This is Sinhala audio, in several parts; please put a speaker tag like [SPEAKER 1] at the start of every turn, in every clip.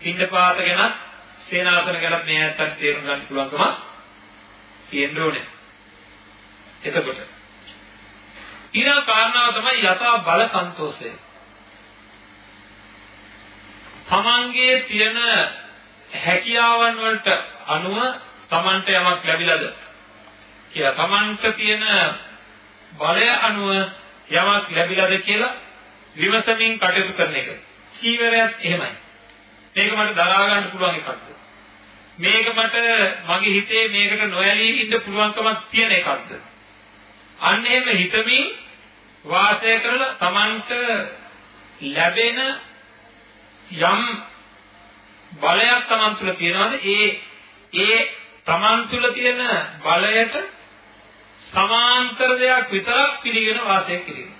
[SPEAKER 1] පින්නපාත ගැන සේනාසන ගැන මේ ඇත්තට තේරුම් ගන්න පුළුවන්කම තියෙන්න ඕනේ. එතකොට ඊළඟ කාරණාව තමයි යථා බල සන්තෝෂය. තමන්ගේ තියෙන හැකියාවන් වලට අනුව තමන්ට යමක් ලැබිලාද කියලා තමන්ට තියෙන බලය අනුව යමක් ලැබිලාද කියලා විමසමින් කටයුතු කරන එක. චීවරයත් එහෙමයි. මේක මට දරා ගන්න පුළුවන් එකක්ද? මේක මට මගේ හිතේ මේකට නොයලී ඉන්න පුළුවන්කමක් තියෙන එකක්ද? අන්න එහෙම හිතමින් වාසය කරලා Tamanට ලැබෙන යම් බලයක් Taman තුල තියනවාද ඒ ඒ Taman තුල තියෙන බලයට සමාන්තර දෙයක් විතරක් පිළිගෙන වාසය කිරීම.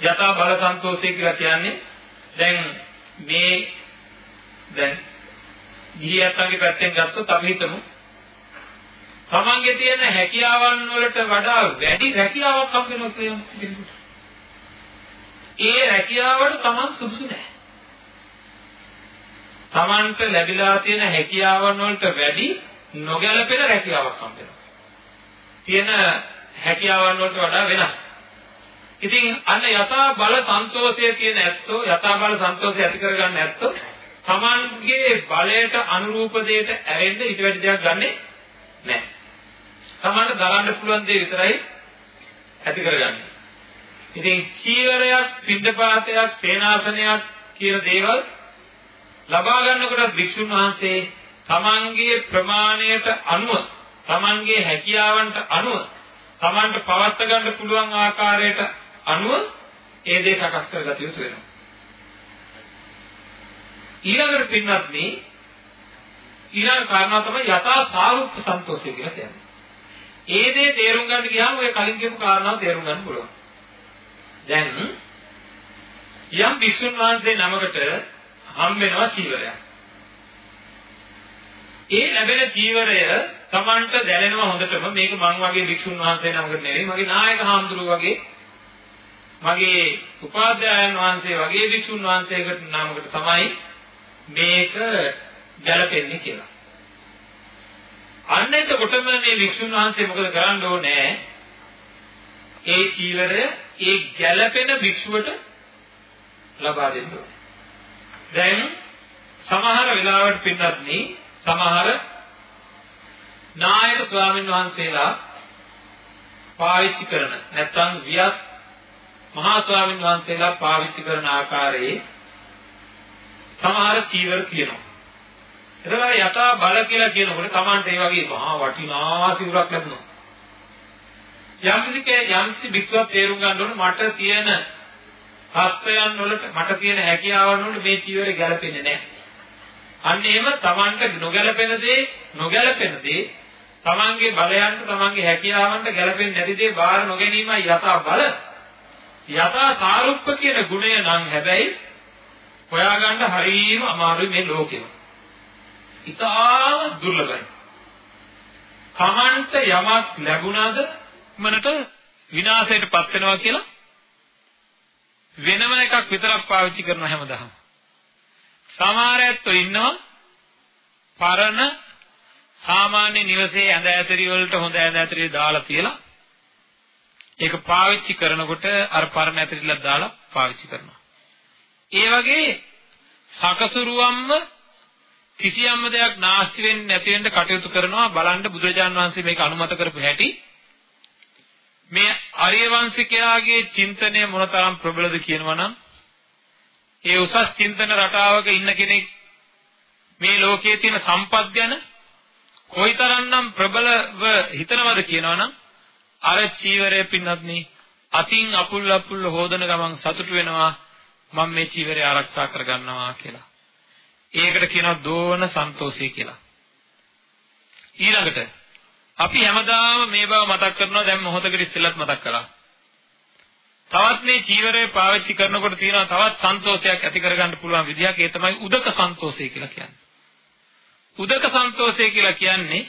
[SPEAKER 1] යථා බල සන්තෝෂය කියලා කියන්නේ දැන් මේ දැන් ගිහියත්ගේ පැත්තෙන් ගත්තොත් අපි හිතමු තමන්ගේ තියෙන හැකියාවන් වලට වඩා වැඩි රැකියාවක් හම්බ වෙනවා කියන කෙනෙකුට. ඒ රැකියාවට තමන් සුදුසු නැහැ. තමන්ට ලැබිලා තියෙන හැකියාවන් වලට වැඩි නොගැලපෙන රැකියාවක් හම්බ වෙනවා. තියෙන හැකියාවන් වලට වඩා වෙනස්. ඉතින් අන්න යථා බල සන්තෝෂය කියන ඇත්තෝ යථා බල සන්තෝෂය ඇති කරගන්න ඇත්තෝ තමන්ගේ බලයට අනුරූප දෙයට ඇරෙන්න ඊට වැඩි දෙයක් ගන්නෙ නැහැ. තමන්ට දරන්න පුළුවන් දේ විතරයි ඇති කරගන්නේ. ඉතින් චීවරයක්, පින්දපාතයක්, සේනාසනයක් කියන දේවල් ලබා ගන්නකොට භික්ෂුන් වහන්සේ තමන්ගේ ප්‍රමාණයට අනුව, තමන්ගේ හැකියාවන්ට අනුව, තමන්ට පවත් ගන්න පුළුවන් ආකාරයට අනුව ඒ දේ සකස් කරගත යුතු වෙනවා. ඊළඟට පින්වත්නි ඊළඟ කාරණා තමයි යථා සාරුප්ප සන්තෝෂය කියලා කියන්නේ. ඒ දේ තේරුම් ගන්න ගියාම ඔය කලින් කියපු කාරණාව තේරුම් ගන්න පුළුවන්. දැන් යම් විසුන් වහන්සේ නමකට හම් වෙනවා චීවරයක්. ඒ ලැබෙන චීවරය Tamanට දැනෙනවා හොඳටම මේක මං වගේ වික්ෂුන් වහන්සේ නමකට නෙවෙයි මගේ නායක හාමුදුරුවෝ වගේ මගේ උපාධ්‍යායන් වහන්සේ වගේ වික්ෂුන් වහන්සේකට නමකට තමයි මේක ගැලපෙන්නේ කියලා. අන්න එතකොටම මේ වික්ෂුන් වහන්සේ මොකද කරන්න ඕනේ? ඒ චීවරය ඒ ගැළපෙන භික්ෂුවට ලබා දෙන්න ඕනේ. දැන් සමහර වෙලාවට පින්නත්නි සමහර නායක ස්වාමීන් වහන්සේලා පාවිච්චි කරන නැත්නම් වියත් මහා ස්වාමීන් වහන්සේලා පාවිච්චි කරන ආකාරයේ සමහර චීවර කියනවා. එතකොට යථා බල කියලා කියනකොට Tamante ඒ වගේ මහා වටිනා සිවුරක් ලැබුණා. යම්කිසි යම්කිසි වික්ෂුවක් තේරුම් ගන්න ඕන මට තියෙන තත්ත්වයන් වලට මට තියෙන හැකියාවන් වලට මේ චීවරය ගැලපෙන්නේ නැහැ. අන්න එහෙම Tamante නොගැලපෙන දේ නොගැලපෙන දේ Tamanගේ බලයන්ට Tamanගේ හැකියාවන්ට ගැලපෙන්නේ නැති දේ බාර නොගැනීමයි යථා බල. යථා සාරුප්ප කියන ගුණය නම් හැබැයි හොයාගන්න හරියම අමාරුයි මේ ලෝකෙම. ඉතාම දුර්ලභයි. Tamanට යමක් ලැබුණාද මනට විනාශයටපත් වෙනවා කියලා වෙනම එකක් විතරක් පාවිච්චි කරන හැමදාම. සමහර ඇත්තෝ ඉන්නවා පරණ සාමාන්‍ය නිවසේ ඇඳ ඇතරි වලට හොඳ ඇඳ ඇතරි දාලා තියලා ඒක පාවිච්චි කරනකොට අර පරණ ඇතරිලා දාලා පාවිච්චි කරනවා. ඒ වගේ සකසුරුවම්ම කිසියම්ම දෙයක් නාස්ති වෙන්නේ නැති වෙන්න කටයුතු කරනවා බලන්න බුදුරජාන් වහන්සේ මේක අනුමත කරපු හැටි මේ ආර්ය වංශිකයාගේ චින්තනය මොනතරම් ප්‍රබලද කියනවනම් ඒ උසස් චින්තන රටාවක ඉන්න කෙනෙක් මේ ලෝකයේ තියෙන සම්පත් ගැන කොයිතරම්නම් ප්‍රබලව හිතනවද කියනවනම් අර චීවරය පින්වත්නි අතින් අපුල් අපුල් හොදන ගමන් සතුට වෙනවා මම මේ චීවරය ආරක්ෂා කරගන්නවා කියලා. ඒකට කියනවා දෝවන සන්තෝෂය කියලා. ඊළඟට අපි හැමදාම මේ බව මතක් කරනවා දැන් මොහොතකට ඉස්සෙල්ලත් මතක් කළා. තවත් මේ චීවරය පාවිච්චි කරනකොට තියෙනවා තවත් සන්තෝෂයක් ඇති කරගන්න පුළුවන් විදිහක් ඒ තමයි උදක සන්තෝෂය කියලා කියන්නේ. උදක සන්තෝෂය කියලා කියන්නේ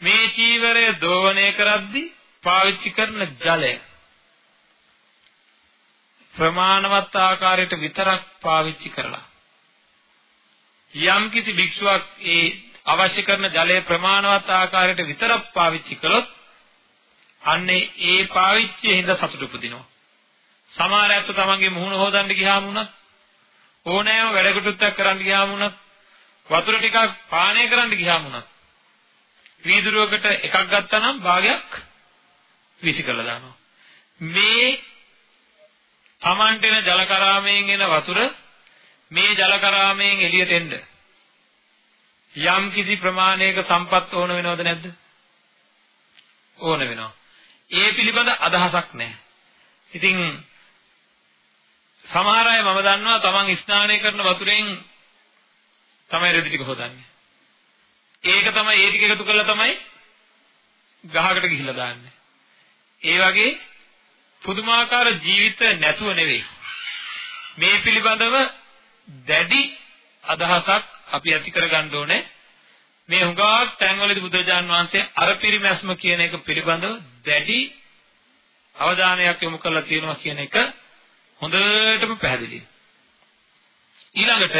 [SPEAKER 1] මේ චීවරය දෝවණය කරද්දී පාවිච්චි කරන ජලය ප්‍රමාණවත් ආකාරයට විතරක් පාවිච්චි කරලා යම් කිසි භික්ෂුවක් ඒ අවශ්‍ය කරන ජලය ප්‍රමාණවත් ආකාරයට විතරක් පාවිච්චි කළොත් අන්නේ ඒ පාවිච්චියේ හිඳ සතුට උපදිනවා. සමහර ඇත්ත තමන්ගේ මුහුණ හොදන්න ගියාම උනත් ඕනෑම වැඩකටුත්තක් කරන්න ගියාම උනත් වතුර ටිකක් පානය කරන්න ගියාම උනත් වීදුරුවකට එකක් ගත්තා නම් භාගයක් විසි කළා දානවා. මේ තමන්ට එන ජල කරාමයෙන් එන වතුර මේ ජල කරාමයෙන් එළියට එන්න යම් කිසි ප්‍රමාණයක සම්පත් ඕන වෙනවද නැද්ද? ඕන වෙනවා. ඒ පිළිබඳ අදහසක් නැහැ. ඉතින් සමහර අය මම දන්නවා තමන් ස්නානය කරන වතුරෙන් තමයි රෙදි ටික හොදන්නේ. ඒක තමයි ඒ ටික එකතු කරලා තමයි ගහකට ගිහිල්ලා දාන්නේ. ඒ වගේ පුදුමාකාර ජීවිත නැතුව නෙවෙයි. මේ පිළිබඳව දැඩි අදහසක් අපි ඇති කරගන්න ඕනේ. මේ හුඟක් තැන්වලදී බුදුරජාන් වහන්සේ අර පිරිමැස්ම කියන එක පිළිබඳව දැඩි අවධානයක් යොමු කරලා තියෙනවා කියන එක හොඳටම පැහැදිලියි. ඊළඟට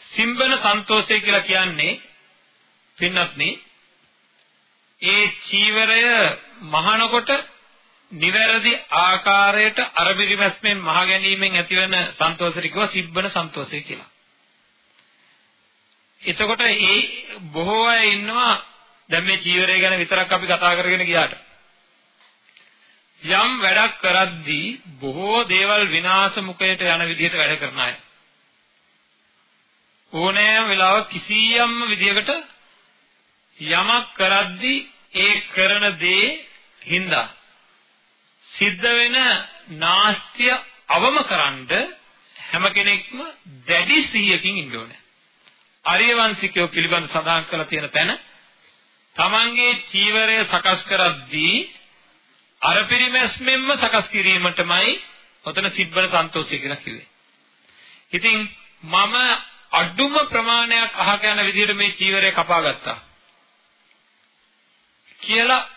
[SPEAKER 1] සිම්බන සන්තෝෂය කියලා කියන්නේ පින්වත්නි ඒ චීවරය මහනකොට නිවැරදි ආකාරයට අරබිරිමැස්මෙන් මහ ගැනීමෙන් ඇතිවන සන්තෝෂය කිව්වා සිබ්බන සන්තෝෂය කියලා. එතකොට ඒ බොහෝ අය ඉන්නවා දැන් මේ චීවරය ගැන විතරක් අපි කතා කරගෙන ගියාට යම් වැඩක් කරද්දී බොහෝ දේවල් විනාශ මුඛයට යන විදිහට වැඩ කරන අය ඕනෑම වෙලාවක කිසියම් විදිහකට යමක් කරද්දී ඒ කරන දේ හින්දා සිද්ධ වෙන නාස්තිය අවමකරනද හැම කෙනෙක්ම දැඩි සිහියකින් ඉන්න ඕනේ. ආර්යවංශිකයෝ පිළිබඳ සඳහන් කරලා තියෙන තැන තමන්ගේ චීවරය සකස් කරද්දී අර පිරිමැස්මෙන්ම සකස් කිරීමටමයි ඔතන සිබ්බන සන්තෝෂය කියලා කිව්වේ. ඉතින් මම අඩුම ප්‍රමාණයක් අහක යන විදිහට මේ චීවරය කපා ගත්තා. කියලා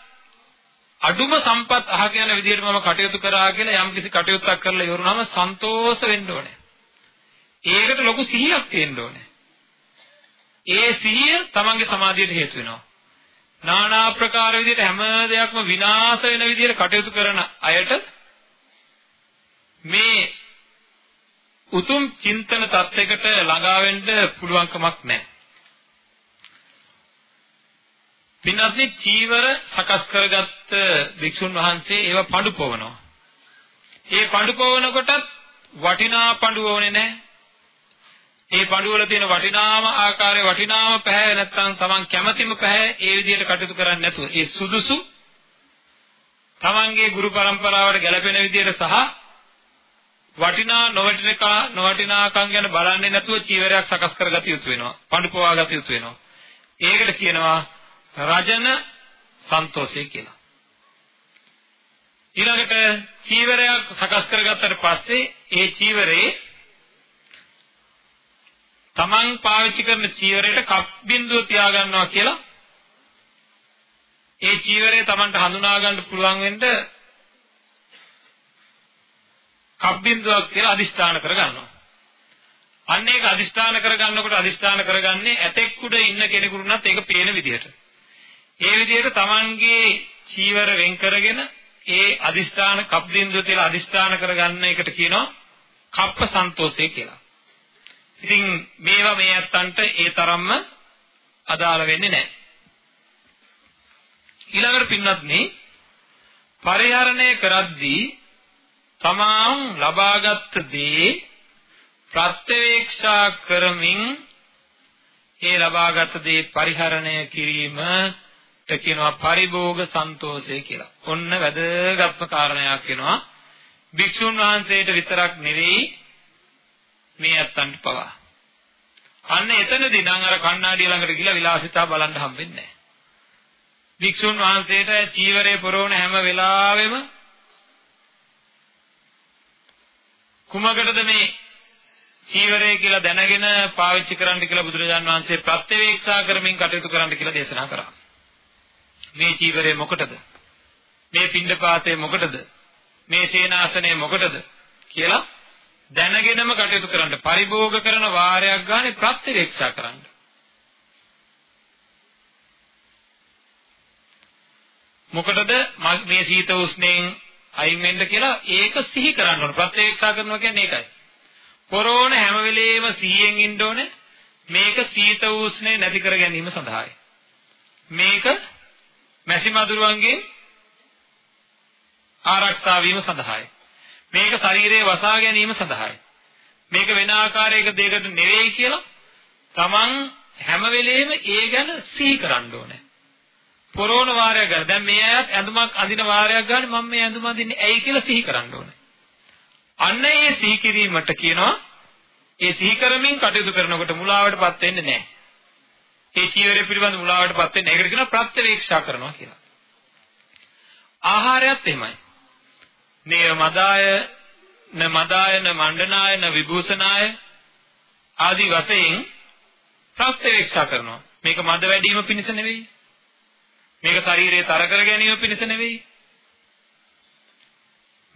[SPEAKER 1] අඩුම සම්පත් අහගෙන යන විදිහට මම කටයුතු කරා කියලා යම් කිසි කටයුත්තක් කරලා ඉවරුනම සන්තෝෂ වෙන්න ඕනේ. ඒකට ලොකු සිහියක් තියෙන්න ඕනේ. ඒ සිහිය තමන්ගේ සමාධියට හේතු වෙනවා. নানা ප්‍රකාර විදිහට හැම දෙයක්ම විනාශ වෙන විදිහට කටයුතු කරන අයට මේ උතුම් චින්තන தත්යකට ළඟා වෙන්න පුළුවන්කමක් නැහැ. පින්වත්නි චීවර සකස් කරගත්ත භික්ෂුන් වහන්සේ ඒව පඳු පොවනවා. ඒ පඳු පොවනකොටත් වටිනා පඳු ඕනේ නැහැ. ඒ පඳු වල තියෙන වටිනාම ආකාරයේ වටිනාම පැහැ නැත්නම් Taman කැමැතිම පැහැ ඒ විදිහට කටයුතු කරන්නේ නැතුව ඒ සුදුසු Tamanගේ ගුරු પરම්පරාවට ගැලපෙන විදිහට සහ වටිනා නොවටිනකා නොවටිනාකම් ගැන බලන්නේ නැතුව චීවරයක් සකස් කරගත යුතු වෙනවා. පඳු පොවා ගත යුතු වෙනවා. ඒකට කියනවා රජන සන්තෝෂය කියලා. ඊළඟට චීවරයක් සකස් කරගත්තට පස්සේ ඒ චීවරේ තමන් පාවිච්චි කරන චීවරයට කප් බිඳුව තියාගන්නවා කියලා ඒ චීවරය තමන්ට හඳුනා ගන්න පුළුවන් වෙන්න කප් බිඳුවක් කියලා අදිස්ථාන කරගන්නවා. අන්න ඒක අදිස්ථාන කරගන්නකොට අදිස්ථාන කරගන්නේ ඇතෙක් උඩ ඉන්න කෙනෙකුට ඒක පේන විදිහට. ඒ විදිහට Tamanගේ චීවර වෙන් කරගෙන ඒ අදිෂ්ඨාන කප් බින්දුව තියලා අදිෂ්ඨාන කරගන්න එකට කියනවා කප්ප සන්තෝෂය කියලා. ඉතින් මේවා මේ ඇත්තන්ට ඒ තරම්ම අදාළ වෙන්නේ නැහැ. ඊළඟට පින්වත්නි පරිහරණය කරද්දී තමාම් ලබාගත් දේ ප්‍රත්‍යවේක්ෂා කරමින් ඒ ලබාගත් දේ පරිහරණය කිරීම කියනවා පරිභෝග සන්තෝෂය කියලා. ඔන්න වැදගත්ම කාරණයක් වෙනවා. භික්ෂුන් වහන්සේට විතරක් නෙවෙයි මේ අත්තන්ට පවා. අන්න එතනදී නම් අර කණ්ණාඩිය ළඟට ගිහලා විලාසිතා බලන්න හම්බෙන්නේ නැහැ. භික්ෂුන් වහන්සේට චීවරේ පොරවන හැම වෙලාවෙම කුමකටද මේ චීවරය කියලා දැනගෙන පාවිච්චි කරන්න කියලා බුදුරජාන් වහන්සේ ප්‍රත්‍යවේක්ෂා කරමින් කටයුතු කරන්න කියලා දේශනා කරා. මේ චීවරය මොකටද? මේ පින්ඩපාතය මොකටද? මේ සේනාසනය මොකටද? කියලා දැනගෙනම කටයුතු කරන්න. පරිභෝග කරන වාරයක් ගානේ ප්‍රත්‍යවේක්ෂා කරන්න. මොකටද මේ සීත උෂ්ණයෙන් අයින් වෙන්න කියලා ඒක සිහි කරන්න ඕන. ප්‍රත්‍යක්ෂා කරනවා කියන්නේ ඒකයි. කොරෝන හැම වෙලෙම 100න් ඉන්න ඕනේ. මේක සීත උෂ්ණය නැති කර ගැනීම සඳහායි. මේක මැසි මදුරුවන්ගෙන් ආරක්ෂා වීම සඳහායි. මේක ශරීරයේ වසා ගැනීම සඳහායි. මේක වෙන ආකාරයක දෙයකට නෙවෙයි කියලා තමන් හැම වෙලෙම ඒ ගැන සිහි කරන්න ඕනේ. පොරෝණ වාරයක් ගන්න. දැන් මේ අයත් ඇඳුමක් අඳින වාරයක් ගන්න මම මේ ඇඳුම අඳින්නේ ඇයි කියලා සිහි කරන්න ඕනේ. අන්න ඒ සිහි කිරීමට කියනවා ඒ සිහි කරමින් කටයුතු කරනකොට මුලාවටපත් වෙන්නේ නැහැ. ඒ චීවරය පිළිබඳ මුලාවටපත් වෙන්නේ නැහැ. ඒකට කියනවා ප්‍රත්‍යවේක්ෂා කරනවා කියලා. ආහාරයත් එහෙමයි. නේව මදාය න මදාය න මණ්ඩනාය න විභූෂනාය ආදි වශයෙන් ප්‍රත්‍යවේක්ෂා කරනවා. මේක මද වැඩිම පිණිස නෙවෙයි. මේක ශරීරයේ තර කර ගැනීම පිණිස නෙවෙයි.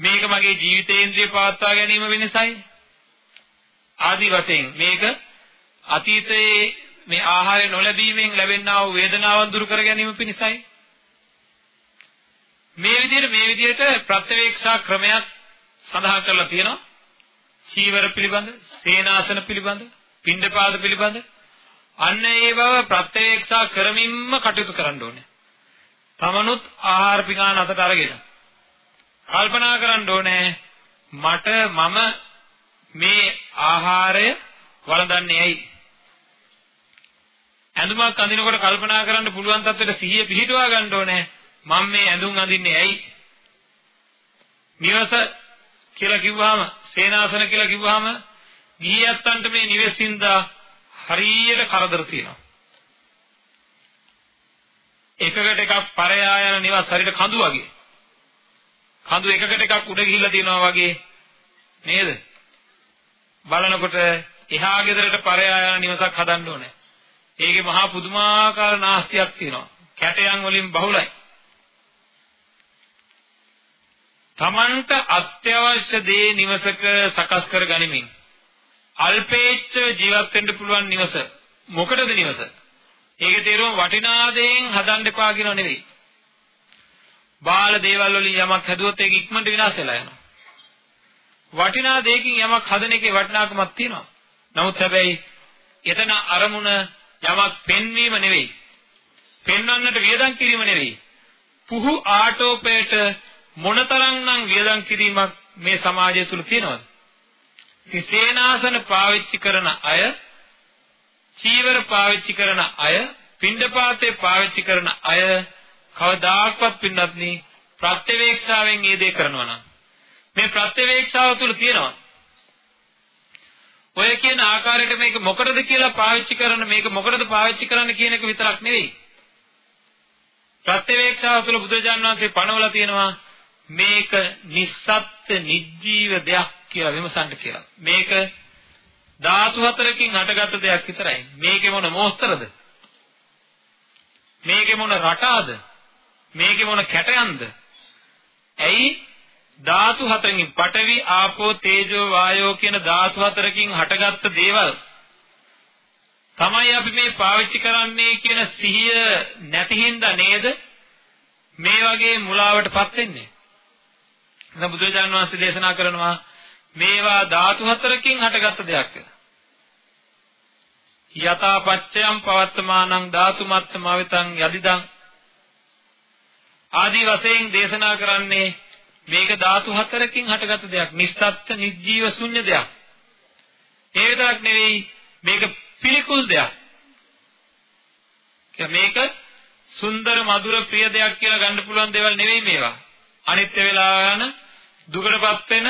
[SPEAKER 1] මේක මගේ ජීවිතේන්ද්‍රිය පවත්වා ගැනීම වෙනසයි. ආදි වශයෙන් මේක අතීතයේ මේ ආහාරය නොලැබීමෙන් ලැබෙනා වූ වේදනාවන් දුරු කර ගැනීම පිණිසයි. මේ විදිහට මේ විදිහට ප්‍රත්‍යවේක්ෂා ක්‍රමයක් සඳහන් කරලා තියෙනවා. චීවර පිළිබඳ, සේනාසන පිළිබඳ, පිණ්ඩපාත පිළිබඳ අන්න ඒ බව ප්‍රත්‍යවේක්ෂා කරමින්ම කටයුතු කරන්න ඕනේ. තමනුත් ආහාර පිඟාන අතට අරගෙන කල්පනා කරන්න ඕනේ මට මම මේ ආහාරය වළඳන්නේ ඇයි? ඇඳුමක් අඳිනකොට කල්පනා කරන්න පුළුවන් තත්ත්වයට සිහිය පිහිටුවා ගන්න ඕනේ මම මේ ඇඳුම් අඳින්නේ ඇයි? නිවස කියලා කිව්වහම සේනාසන කියලා කිව්වහම ගිහියත්තන්ට මේ නිවෙසින්දා හරියට කරදර තියෙනවා. එකකට එකක් පරයා යන නිවස් හරියට කඳු වගේ. කඳු එකකට එකක් උඩ ගිහිල්ලා තියෙනවා වගේ නේද? බලනකොට එහා ගෙදරට පරයා යන නිවසක් හදන්න ඕනේ. ඒකේ මහා පුදුමාකාර නාස්තියක් තියෙනවා. කැටයන් වලින් බහුලයි. තමන්ට අත්‍යවශ්‍ය දේ නිවසක සකස් කර ගනිමින් අල්පේච්ඡ ජීවත් වෙන්න පුළුවන් නිවස. මොකටද නිවස? ඒකේ තේරුම වටිනා දේෙන් හදන්න එපා කියනව නෙවෙයි. බාල දේවල් වලින් යමක් හැදුවොත් ඒක ඉක්මනට විනාශ වෙලා යනවා. වටිනා දෙයකින් යමක් හදන එකේ වටිනාකමක් තියෙනවා. නමුත් හැබැයි එතන අරමුණ යමක් පෙන්වීම නෙවෙයි. පෙන්වන්නට වියදම් කිරීම නෙවෙයි. පුහු ආටෝපයට මොනතරම්නම් වියදම් කිරීමක් මේ සමාජය තුල තියෙනවද? ඉතින් සේනාසන පාවිච්චි කරන අය චීවර පාවිච්චි කරන අය පින්ඩපාතේ පාවිච්චි කරන අය කවදාකවත් පින්නත්නි ප්‍රත්‍යවේක්ෂාවෙන් මේ දේ කරනවා නම් මේ ප්‍රත්‍යවේක්ෂාව තුල තියෙනවා ඔය කියන ආකාරයට මේක මොකටද කියලා පාවිච්චි කරන මේක මොකටද පාවිච්චි කරන්න කියන එක විතරක් නෙවෙයි ප්‍රත්‍යවේක්ෂාව තුළ බුදුරජාණන් වහන්සේ පනවලා තියෙනවා මේක නිස්සත්ත්‍ය නිජීව දෙයක් කියලා විමසන්න කියලා. මේක ධාතු හතරකින් හටගත්ත දෙයක් විතරයි. මේකේ මොන මෝස්තරද? මේකේ මොන රටාද? මේකේ මොන කැටයන්ද? ඇයි ධාතු හතරකින් පඨවි ආපෝ තේජෝ වායෝ කියන ධාතු හතරකින් හටගත්ත දේවල් තමයි අපි මේ පාවිච්චි කරන්නේ කියන සිහිය නැති හින්දා නේද මේ වගේ මුලාවටපත් වෙන්නේ. දැන් බුදුරජාණන් වහන්සේ දේශනා කරනවා මේවා ධාතු හතරකින් හටගත්ත දෙයක්. යතා පච්චයම් පවත්තමානං ධාතු මත්තමවිතං යදිදං ආදී වශයෙන් දේශනා කරන්නේ මේක ධාතු හතරකින් හටගත්ත දෙයක්. නිස්සත්ත්‍ය නිජීව ශුන්‍ය දෙයක්. ඒ විතරක් නෙවෙයි මේක පිළිකුල් දෙයක්. මේක සුන්දර මధుර ප්‍රිය දෙයක් කියලා ගන්න පුළුවන් දේවල් නෙවෙයි මේවා. අනිත්‍ය වෙලා යන දුකටපත් වෙන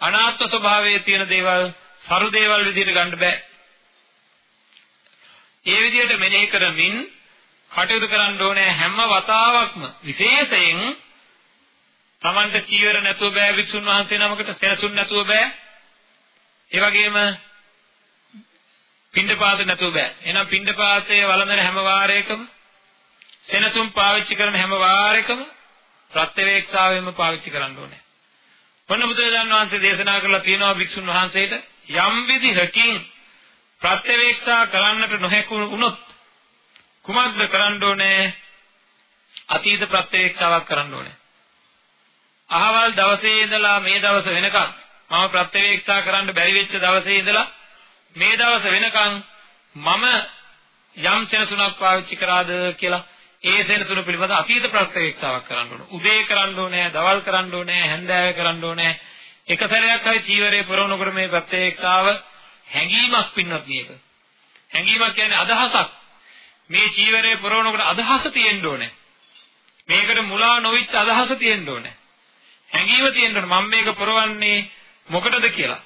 [SPEAKER 1] අනාත්ම ස්වභාවයේ තියෙන දේවල් සරු දේවල් විදිහට ගන්න බෑ. ඒ විදිහට මෙනෙහි කරමින් කටයුතු කරන්න ඕනේ හැම වතාවක්ම විශේෂයෙන් Tamanta චීවර නැතුව බෑ වික්ෂුන් වහන්සේ නමකට සෙනසුන් නැතුව බෑ. ඒ වගේම පින්ඩපාත නැතුව බෑ. එහෙනම් පින්ඩපාතයේ වළඳන හැම වාරයකම සෙනසුන් පාවිච්චි කරන හැම වාරයකම ප්‍රත්‍යවේක්ෂාවෙන්ම පාවිච්චි කරන්න ඕනේ. ඔන්න බුදුරජාණන් වහන්සේ දේශනා කරලා තියෙනවා භික්ෂුන් වහන්සේට යම් විදිහකින් ප්‍රත්‍යවේක්ෂා කරන්නට නොහැකුණු වුණොත් කුමක්ද කරන්න ඕනේ? අතීත ප්‍රත්‍යවේක්ෂාවක් කරන්න ඕනේ. අහවල් දවසේ ඉඳලා මේ දවස වෙනකන් මම ප්‍රත්‍යවේක්ෂා කරන්න බැරි වෙච්ච දවසේ ඉඳලා මේ දවස වෙනකන් මම යම් සෙනසුනක් පාවිච්චි කරාද කියලා ඒ සෙනසුන පිළිබඳ අතීත ප්‍රත්‍යක්ෂාවක් කරන්න ඕන. උදේ කරන්න ඕනේ, දවල් කරන්න ඕනේ, හැන්දෑව කරන්න ඕනේ. එක සැරයක් හරි චීවරේ පුරවනකොට මේ ප්‍රත්‍යක්ෂාව හැඟීමක් පින්නත් මේක. හැඟීමක් කියන්නේ අදහසක්. මේ චීවරේ පුරවනකොට අදහස තියෙන්න ඕනේ. මේකට මුලා නොවිච්ච අදහස තියෙන්න ඕනේ. හැඟීම තියෙන්න ඕනේ මම මේක පුරවන්නේ මොකටද කියලා.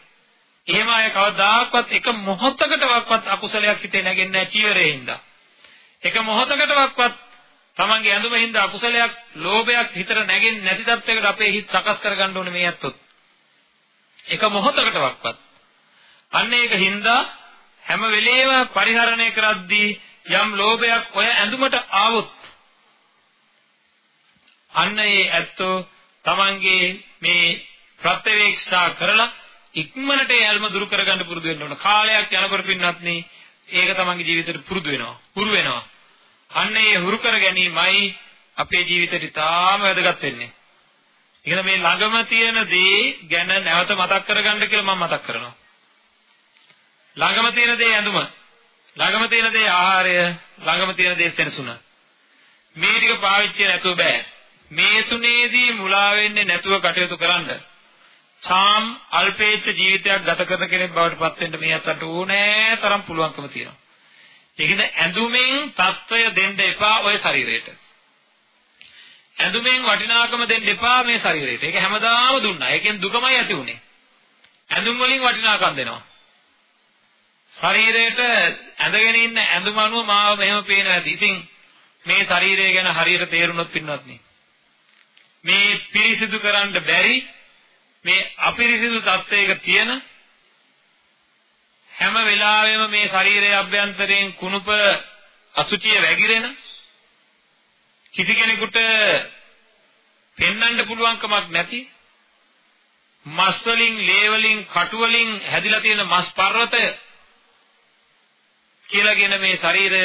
[SPEAKER 1] එහෙම අය කවදාකවත් එක මොහොතකටවත් අකුසලයක් හිතේ නැගෙන්නේ නැහැ චීවරේ හින්දා. එක මොහොතකටවත් තමන්ගේ ඇඳුම හින්දා අකුසලයක්, ලෝභයක් හිතට නැගෙන්නේ නැති තත්යකට අපේ හිත සකස් කරගන්න ඕනේ මේ ඇත්තොත්. එක මොහොතකටවත්. අන්න ඒක හින්දා හැම වෙලේම පරිහරණය කරද්දී යම් ලෝභයක් ඔය ඇඳුමට ආවොත් අන්න ඒ ඇත්තෝ තමන්ගේ මේ ප්‍රත්‍යවේක්ෂා කරලා ඉක්මනට ඒ ඇල්ම දුරු කරගන්න පුරුදු වෙන්න ඕන. කාලයක් යනකොට පින්නත් නේ ඒක තමන්ගේ ජීවිතේට පුරුදු වෙනවා. හුරු වෙනවා. අන්න ඒ හුරු කර ගැනීමයි අපේ ජීවිතේට ඉතාම වැදගත් වෙන්නේ. ඒකද මේ ළඟම තියෙන දේ ගැන නැවත මතක් කරගන්න කියලා මම මතක් කරනවා. ළඟම තියෙන දේ ඇඳුම. ළඟම තියෙන දේ ආහාරය. ළඟම තියෙන දේ සෙනසුන. මේ ටික පාවිච්චි නැතුව බෑ. මේ සුනේදී මුලා වෙන්නේ නැතුව කටයුතු කරන්න. සාම් අල්පේච්ඡ ජීවිතයක් ගත කරන කෙනෙක් බවට පත් වෙන්න මේ අතට ඕනෑ තරම් පුළුවන්කම තියෙනවා. ඒකද ඇඳුමෙන් తত্ত্বය දෙන්න එපා ওই ශරීරයට. ඇඳුමෙන් වටිනාකම දෙන්න එපා මේ ශරීරයට. ඒක හැමදාම දුන්නා. ඒකෙන් දුකමයි ඇති උනේ. ඇඳුම් වලින් වටිනාකම් දෙනවා. ශරීරයට ඇඳගෙන ඉන්න ඇඳුම අනුව මාව මෙහෙම පේනවා ඇති. ඉතින් මේ ශරීරය ගැන හරියට තේරුනොත් පින්නවත් නේ. මේ පිරිසිදු කරන්න බැරි මේ අපිරිසිදු තත්වයක තියෙන හැම වෙලාවෙම මේ ශරීරයේ අභ්‍යන්තරයෙන් කුණුප අසුචිය වැగిරෙන කිසි කෙනෙකුට පෙන්වන්න පුළුවන්කමක් නැති මස් වලින්, ලේ වලින්, කටු වලින් හැදිලා තියෙන මස් පර්වතය කියලාගෙන මේ ශරීරය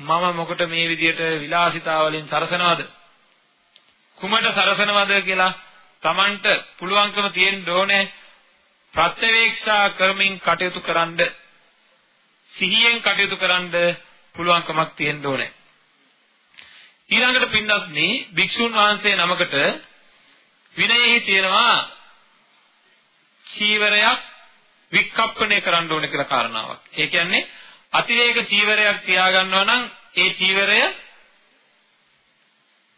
[SPEAKER 1] මම මොකට මේ විදියට විලාසිතාවලින් සරසනවද? කුමට සරසනවද කියලා Tamanට පුළුවන්කම තියෙන්න ඕනේ ප්‍රත්‍යවේක්ෂා කරමින් කටයුතු කරන්න සිහියෙන් කටයුතු කරන්න පුළුවන්කමක් තියෙන්න ඕනේ. ඊළඟට පින්නත්නි භික්ෂුන් වහන්සේ නමකට විනයෙහි තියෙනවා චීවරයක් වික්කප්පණය කරන්න ඕනේ කියලා කාරණාවක්. ඒ කියන්නේ අතිරේක චීවරයක් තියාගන්නවා නම් ඒ චීවරය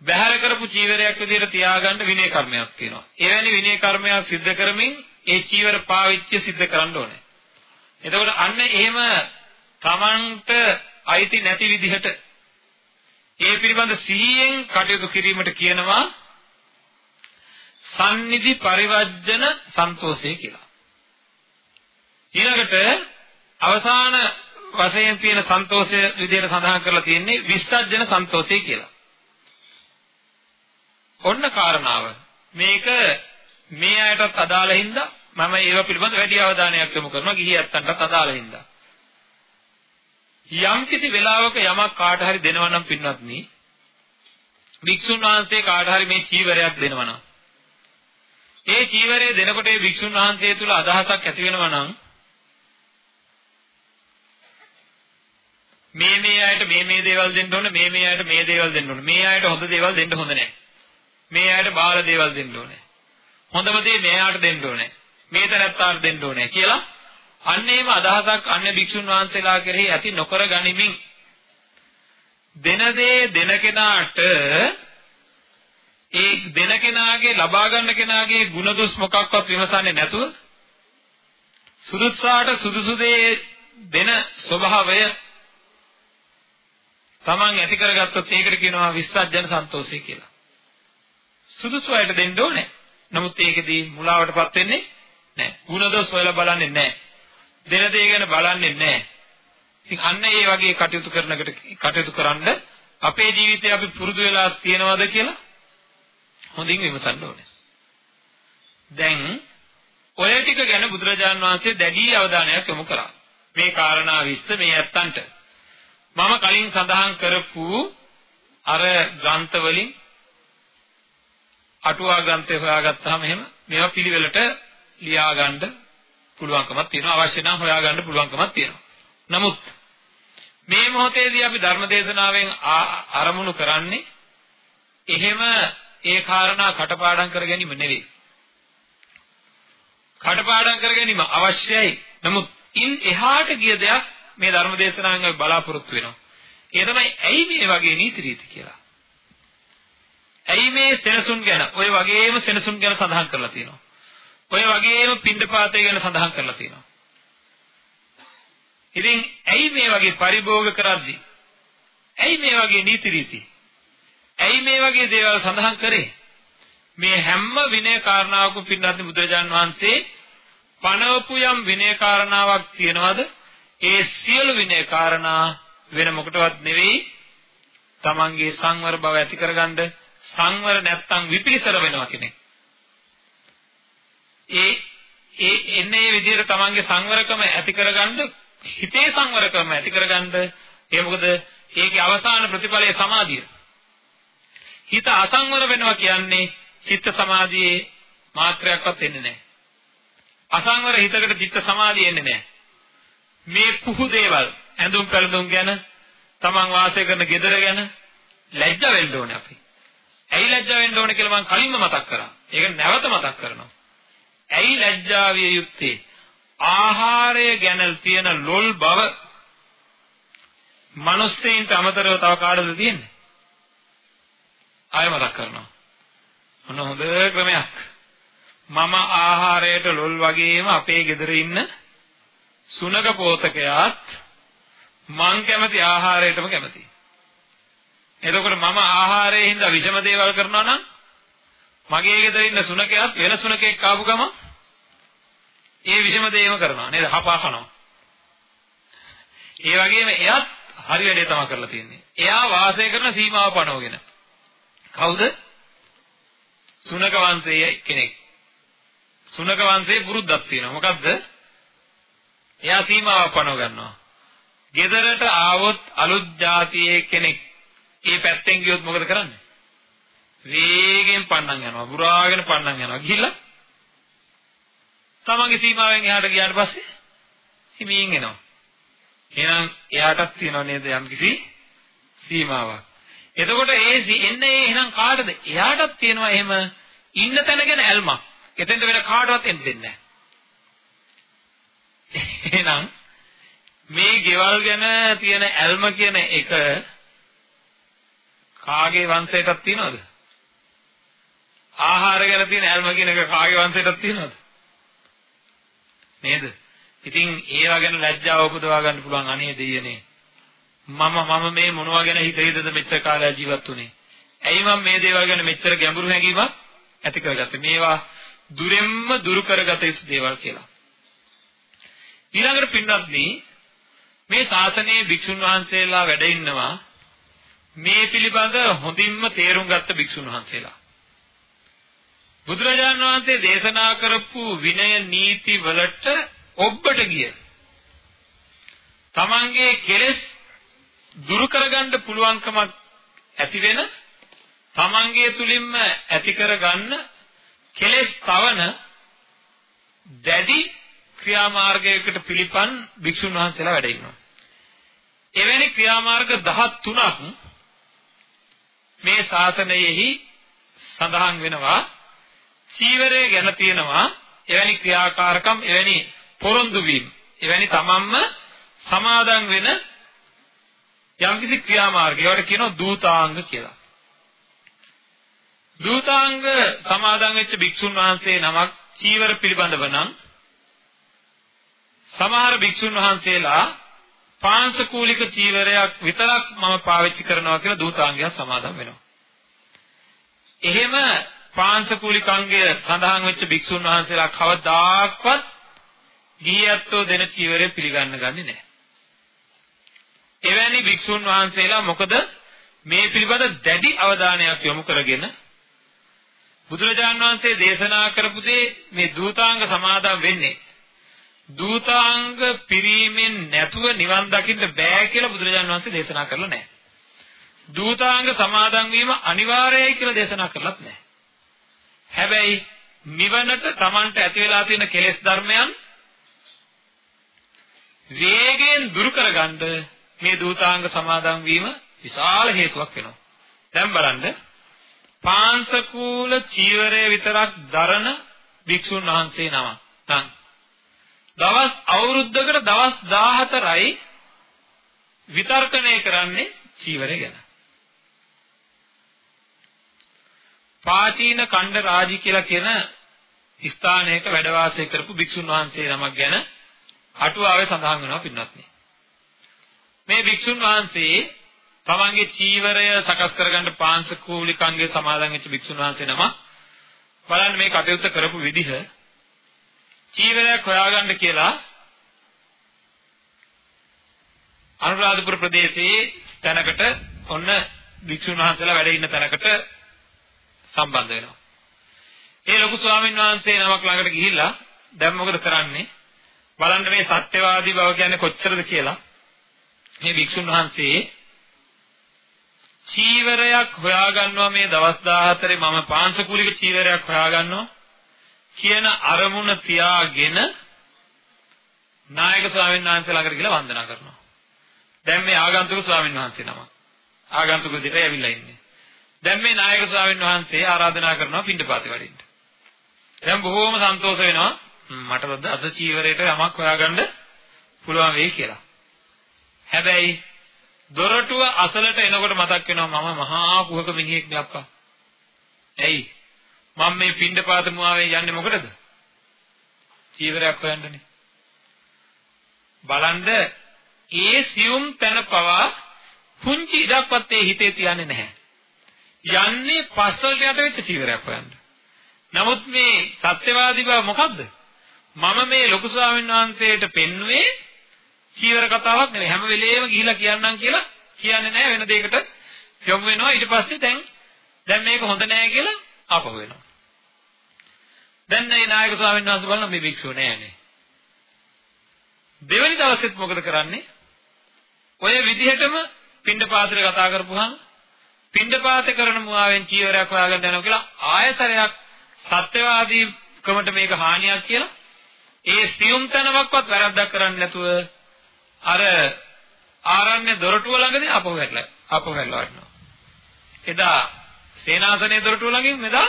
[SPEAKER 1] බැහැර කරපු චීවරයක් විදිහට තියාගන්න විනය කර්මයක් තියෙනවා. එවැනි විනය කර්මයක් සිද්ධ කරමින් ඒ චීවර පාවිච්චි සිද්ධ කරන්න ඕනේ. එතකොට අන්න එහෙම Tamanට අයිති නැති විදිහට ඒ පිළිබඳ සිහියෙන් කටයුතු කිරීමට කියනවා සම්නිදි පරිවර්ජන සන්තෝෂය කියලා. ඊළඟට අවසාන වශයෙන් තියෙන සන්තෝෂය විදිහට සඳහන් කරලා තියෙන්නේ විස්සජ්ජන සන්තෝෂය කියලා. ඔන්න කාරණාව. මේක මේ අයටත් අදාළ හින්දා මම ඒව පිළිබඳ වැඩි අවධානයක් යොමු කරනවා ගිහි ඇත්තන්ටත් අදාළ හින්දා. යම් කිසි වෙලාවක යමක් කාට හරි දෙනවා නම් පින්වත්නි භික්ෂුන් වහන්සේ කාට හරි මේ චීවරයක් දෙනවා නම් ඒ චීවරය දෙනකොට ඒ භික්ෂුන් වහන්සේ තුල අදහසක් ඇති වෙනවා නම් මේ මේ අයට මේ මේ දේවල් දෙන්න ඕනේ මේ මේ අයට මේ දේවල් දෙන්න ඕනේ මේ අයට හොඳ දේවල් දෙන්න හොඳ නැහැ මේ අයට බාල දේවල් දෙන්න ඕනේ. හොඳම දේ මෙයාට දෙන්න ඕනේ. මේ තැනත්තාට දෙන්න ඕනේ කියලා අන්න ඒව අදහසක් අන්න භික්ෂුන් වහන්සේලා කෙරෙහි ඇති නොකර ගනිමින් දෙන දේ දෙන කෙනාට ඒ දෙන කෙනාගේ ලබා ගන්න කෙනාගේ ಗುಣ දොස් මොකක්වත් විමසන්නේ නැතුව සුදුස්සාට සුදුසු දේ දෙන ස්වභාවය Taman ඇති කරගත්තොත් ඒකට කියනවා විස්සජ්ජන සන්තෝෂය කියලා. සුදුසු අයට දෙන්න ඕනේ. නමුත් ඒකෙදී මුලාවටපත් වෙන්නේ නැහැ. ಗುಣදොස් හොයලා බලන්නේ නැහැ. දෙන දේ ගැන බලන්නේ නැහැ. ඉතින් අන්න ඒ වගේ කටයුතු කරනකට කටයුතු කරන්න අපේ ජීවිතේ අපි පුරුදු වෙලා තියෙනවද කියලා හොඳින් විමසන්න ඕනේ. දැන් ඔය ටික ගැන බුදුරජාන් වහන්සේ දැඩි අවධානයක් යොමු කළා. මේ කාරණා විශ්ස මේ ඇත්තන්ට මම කලින් සඳහන් කරපු අර ග්‍රන්ථ වලින් අටුවා ග්‍රන්ථය හොයාගත්තාම එහෙම මේවා පිළිවෙලට ලියා ගන්න පුළුවන්කමක් තියෙනවා අවශ්‍ය නම් හොයාගන්න පුළුවන්කමක් තියෙනවා. නමුත් මේ මොහොතේදී අපි ධර්ම දේශනාවෙන් ආරමුණු කරන්නේ එහෙම ඒ කාරණා කටපාඩම් කර ගැනීම නෙවෙයි. කටපාඩම් කර ගැනීම අවශ්‍යයි. නමුත් ඉන් එහාට ගිය දෙයක් මේ ධර්ම දේශනාවෙන් අපි බලාපොරොත්තු වෙනවා. ඒ තමයි ඇයි මේ වගේ නීති රීති කියලා. ඇයි මේ සෙනසුන් ගැන ඔය වගේම සෙනසුන් ගැන සඳහන් කරලා තියෙනවා. ඔය වගේම පින්ඩපාතය ගැන සඳහන් කරලා තියෙනවා. ඉතින් ඇයි මේ වගේ පරිභෝග කරද්දී ඇයි මේ වගේ නීති රීති ඇයි මේ වගේ දේවල් සඳහන් කරේ මේ හැම විනය කාරණාවක පින්නත් බුදුරජාන් වහන්සේ පනවපු යම් විනය කාරණාවක් තියනවාද ඒ සියලු විනය කාරණා වෙන මොකටවත් නෙවෙයි තමන්ගේ සංවර බව ඇති කරගන්න සංවර නැත්තම් විපිලිසර වෙනවා කෙනෙක් ඒ ඒ එන්නේ විදිහට තමන්ගේ සංවරකම ඇති කරගන්න හිතේ සංවරකම ඇති කරගන්න ඒ මොකද ඒකේ අවසාන ප්‍රතිඵලය සමාධිය. හිත අසංවර වෙනවා කියන්නේ චිත්ත සමාධියේ මාත්‍රයක්වත් එන්නේ නැහැ. අසංවර හිතකට චිත්ත සමාධිය එන්නේ නැහැ. මේ පුහු දේවල් ඇඳුම් පැළඳුම් ගැන තමන් වාසය කරන ගෙදර ගැන ලැජ්ජ වෙන්න ඕනේ අපි. ඇයි ලැජ්ජ වෙන්න ඕනේ කියලා මම කලින්ම මතක් කරා. ඒක නැවත මතක් කරනවා. ඇයි ලැජ්ජාවිය යුත්තේ? ආහාරය ගැන තියෙන ලොල් බව මිනිස්සෙයින්ට අමතරව තව කාටද තියෙන්නේ? ආයෙ මතක් කරනවා. මොන හොඳ ක්‍රමයක්. මම ආහාරයට ලොල් වගේම අපේ ගෙදර ඉන්න සුනක පෝතකයාත් මං කැමති ආහාරයටම කැමතියි. එතකොට මම ආහාරයේ හින්දා විෂම දේවල් කරනවා නම් මගේ ගෙදර ඉන්න සුනකයාත් වෙන සුනකෙක් ආපු ගමන් ඒ විෂම දේම කරනවා නේද? හපා කනවා. ඒ වගේම එයත් හරි වැඩේ තමයි කරලා තියෙන්නේ. එයා වාසය කරන සීමාව පනවගෙන. කවුද? සුනක වංශයේ කෙනෙක්. සුනක වංශයේ පුරුද්දක් තියෙනවා. මොකද්ද? එයා සීමාවක් පනව ගන්නවා. ගෙදරට ආවොත් අලුත් જાතියේ කෙනෙක් ඒ පැත්තෙන් ගියොත් මොකද කරන්නේ? වේගෙන් පන්නන් යනවා. බුරාගෙන පන්නන් යනවා. ගිහිල්ලා තමන්ගේ සීමාවෙන් එහාට ගියාට පස්සේ හිමින් එනවා. එහෙනම් එයාටත් තියෙනව නේද යම්කිසි සීමාවක්. එතකොට ඒ එන්නේ එහෙනම් කාටද? එයාටත් තියෙනවා එහෙම ඉන්න තැන ගැන ඇල්මක්. එතෙන්ට වෙන කාටවත් එන්න දෙන්නේ නැහැ. එහෙනම් මේ ගෙවල් ගැන තියෙන ඇල්ම කියන එක කාගේ වංශයටත් තියෙනවද? ආහාර ගැන තියෙන ඇල්ම කියන එක කාගේ වංශයටත් තියෙනවද? නේද? ඉතින් ඒවා ගැන ලැජ්ජාව උපදවා ගන්න පුළුවන් අනේ දෙයනේ. මම මම මේ මොනවා ගැන හිත හිතද මෙච්චර කාලයක් ජීවත් වුනේ. ඇයි මම මේ දේවල් ගැන මෙච්චර ගැඹුරු හැඟීමක් ඇති කරගත්තේ? මේවා දුරෙන්ම දුරු කරගත යුතු දේවල් කියලා. ඊළඟට පින්වත්නි මේ ශාසනයේ භික්ෂුන් වහන්සේලා වැඩ ඉන්නවා මේ පිළිබඳ හොඳින්ම තේරුම් ගත්ත භික්ෂුන් වහන්සේලා. බුදුරජාණන් වහන්සේ දේශනා කරපු විනය නීති වලට ඔබට ගිය තමන්ගේ කෙලෙස් දුරු කරගන්න පුළුවන්කමක් ඇති වෙන තමන්ගේ තුලින්ම ඇති කරගන්න කෙලෙස් තවන දැඩි ක්‍රියාමාර්ගයකට පිළිපන් භික්ෂුන් වහන්සේලා වැඩ ඉන්නවා. එවැනි ක්‍රියාමාර්ග 13ක් මේ ශාසනයෙහි සඳහන් වෙනවා. චීවරය ගැන තියෙනවා එවැනි ක්‍රියාකාරකම් එවැනි පොරොන්දු වීම එවැනි තමන්ම සමාදන් වෙන යම්කිසි ක්‍රියාමාර්ග ඒවට කියනවා දූතාංග කියලා. දූතාංග සමාදන් වෙච්ච භික්ෂුන් වහන්සේ නමක් චීවර පිළිබඳව නම් සමහර භික්ෂුන් වහන්සේලා පාංශකූලික චීවරයක් විතරක් මම පාවිච්චි කරනවා කියලා දූතාංගයක් සමාදන් වෙනවා. එහෙම පාංශකූලිකංගය සඳහන් වෙච්ච භික්ෂුන් වහන්සේලා කවදාක්වත් ගියැත්තෝ දෙන චීවරය පිළිගන්න ගන්නේ නැහැ. එවැනි භික්ෂුන් වහන්සේලා මොකද මේ පිළිබඳ දැඩි අවධානයක් යොමු කරගෙන බුදුරජාන් වහන්සේ දේශනා කරපු දේ මේ දූතාංග සමාදම් වෙන්නේ දූතාංග පිරීමෙන් නැතුව නිවන් දකින්න බෑ කියලා බුදුරජාන් වහන්සේ දේශනා කරලා නැහැ. දූතාංග සමාදන් වීම අනිවාර්යයි කියලා දේශනා කරලත් නැහැ. හැබැයි නිවනට Tamanට ඇති වෙලා තියෙන කෙලෙස් ධර්මයන් වේගයෙන් දුරු කරගන්න මේ දූතාංග සමාදන් වීම විශාල හේතුවක් වෙනවා. දැන් බලන්න පාංශකූල චීවරය විතරක් දරන භික්ෂුන් වහන්සේ නම. නම් දවස් අවුරුද්දකට දවස් 14යි විතර්කණය කරන්නේ චීවරය ගැන. පාචීන කණ්ඩ රාජි කියලා කියන ස්ථානයක වැඩ වාසය කරපු භික්ෂුන් වහන්සේ නමක් ගැන අටුවාවේ සඳහන් වෙනවා පින්වත්නි. මේ භික්ෂුන් වහන්සේ තමන්ගේ චීවරය සකස් කරගන්න පාංශකූලිකංගේ සමාදන් වෙච්ච භික්ෂුන් වහන්සේ නම බලන්න මේ කටයුත්ත කරපු විදිහ චීවරයක් හොයාගන්න කියලා අනුරාධපුර ප්‍රදේශයේ තැනකට ඔන්න භික්ෂුන් වහන්සේලා වැඩ ඉන්න තැනකට සම්බන්ධ වෙනවා. ඒ ලොකු ස්වාමීන් වහන්සේ නමක් ළඟට ගිහිල්ලා දැන් මොකද කරන්නේ? බලන්න මේ සත්‍යවාදී බව කියන්නේ කොච්චරද කියලා. මේ භික්ෂුන් වහන්සේ චීවරයක් හොයාගන්නවා මේ දවස් 14 මම පාංශකූලික චීවරයක් හොයාගන්නවා කියන අරමුණ තියාගෙන නායක ස්වාමීන් වහන්සේ ළඟට ගිහලා වන්දනා කරනවා. දැන් මේ ආගන්තුක ස්වාමීන් වහන්සේ නම. ආගන්තුක විදිහට ඇවිල්ලා ඉන්නේ. දැන් මේ නායක ස්වාමීන් වහන්සේ ආරාධනා කරනවා පින්ඩපාතේ වඩින්න. දැන් බොහෝම සන්තෝෂ වෙනවා මට අද චීවරයට යමක් හොයාගන්න පුළුවන් වෙයි කියලා. හැබැයි දොරටුව අසලට එනකොට මතක් වෙනවා මම මහා කුහක මිනිහෙක් නේ අප්පා. ඇයි? මම මේ පින්ඩපාත මුවාවේ යන්නේ මොකටද? චීවරයක් හොයන්නනේ. බලන්න ඒ සියුම් තැන පවා පුංචි ඉඩක්වත් ඒ හිතේ තියන්නේ නැහැ. යන්නේ පස්සලට යට වෙච්ච චීවරයක් හොයන්න. නමුත් මේ සත්‍යවාදී බව මොකද්ද? මම මේ ලොකු ස්වාමීන් වහන්සේට පෙන්වුවේ චීවර කතාවක් නෙවෙයි හැම වෙලේම ගිහිලා කියන්නම් කියලා කියන්නේ නැහැ වෙන දෙයකට යොමු වෙනවා ඊට පස්සේ දැන් දැන් මේක හොඳ නැහැ කියලා ආපහු වෙනවා. දැන් මේ නායක ස්වාමීන් වහන්සේ බලන මේ භික්ෂුව නෑනේ. දෙවනි දවසෙත් මොකද කරන්නේ? ඔය විදිහටම පින්ඩපාතේ කතා කරපුවාම පින්ඩපාත කරන මුවාවෙන් චීවරයක් හොයාගන්න යනවා කියලා ආයතරයක් සත්‍යවාදීකමට මේක හානියක් කියලා ඒ සියුම් තැනවක්වත් වැරද්දක් කරන්නේ නැතුව අර ආරණ්‍ය දොරටුව ළඟදී අපව වැටලා අපව වැටලා වටනවා. එදා සේනාසනයේ දොරටුව ළඟින් මෙදා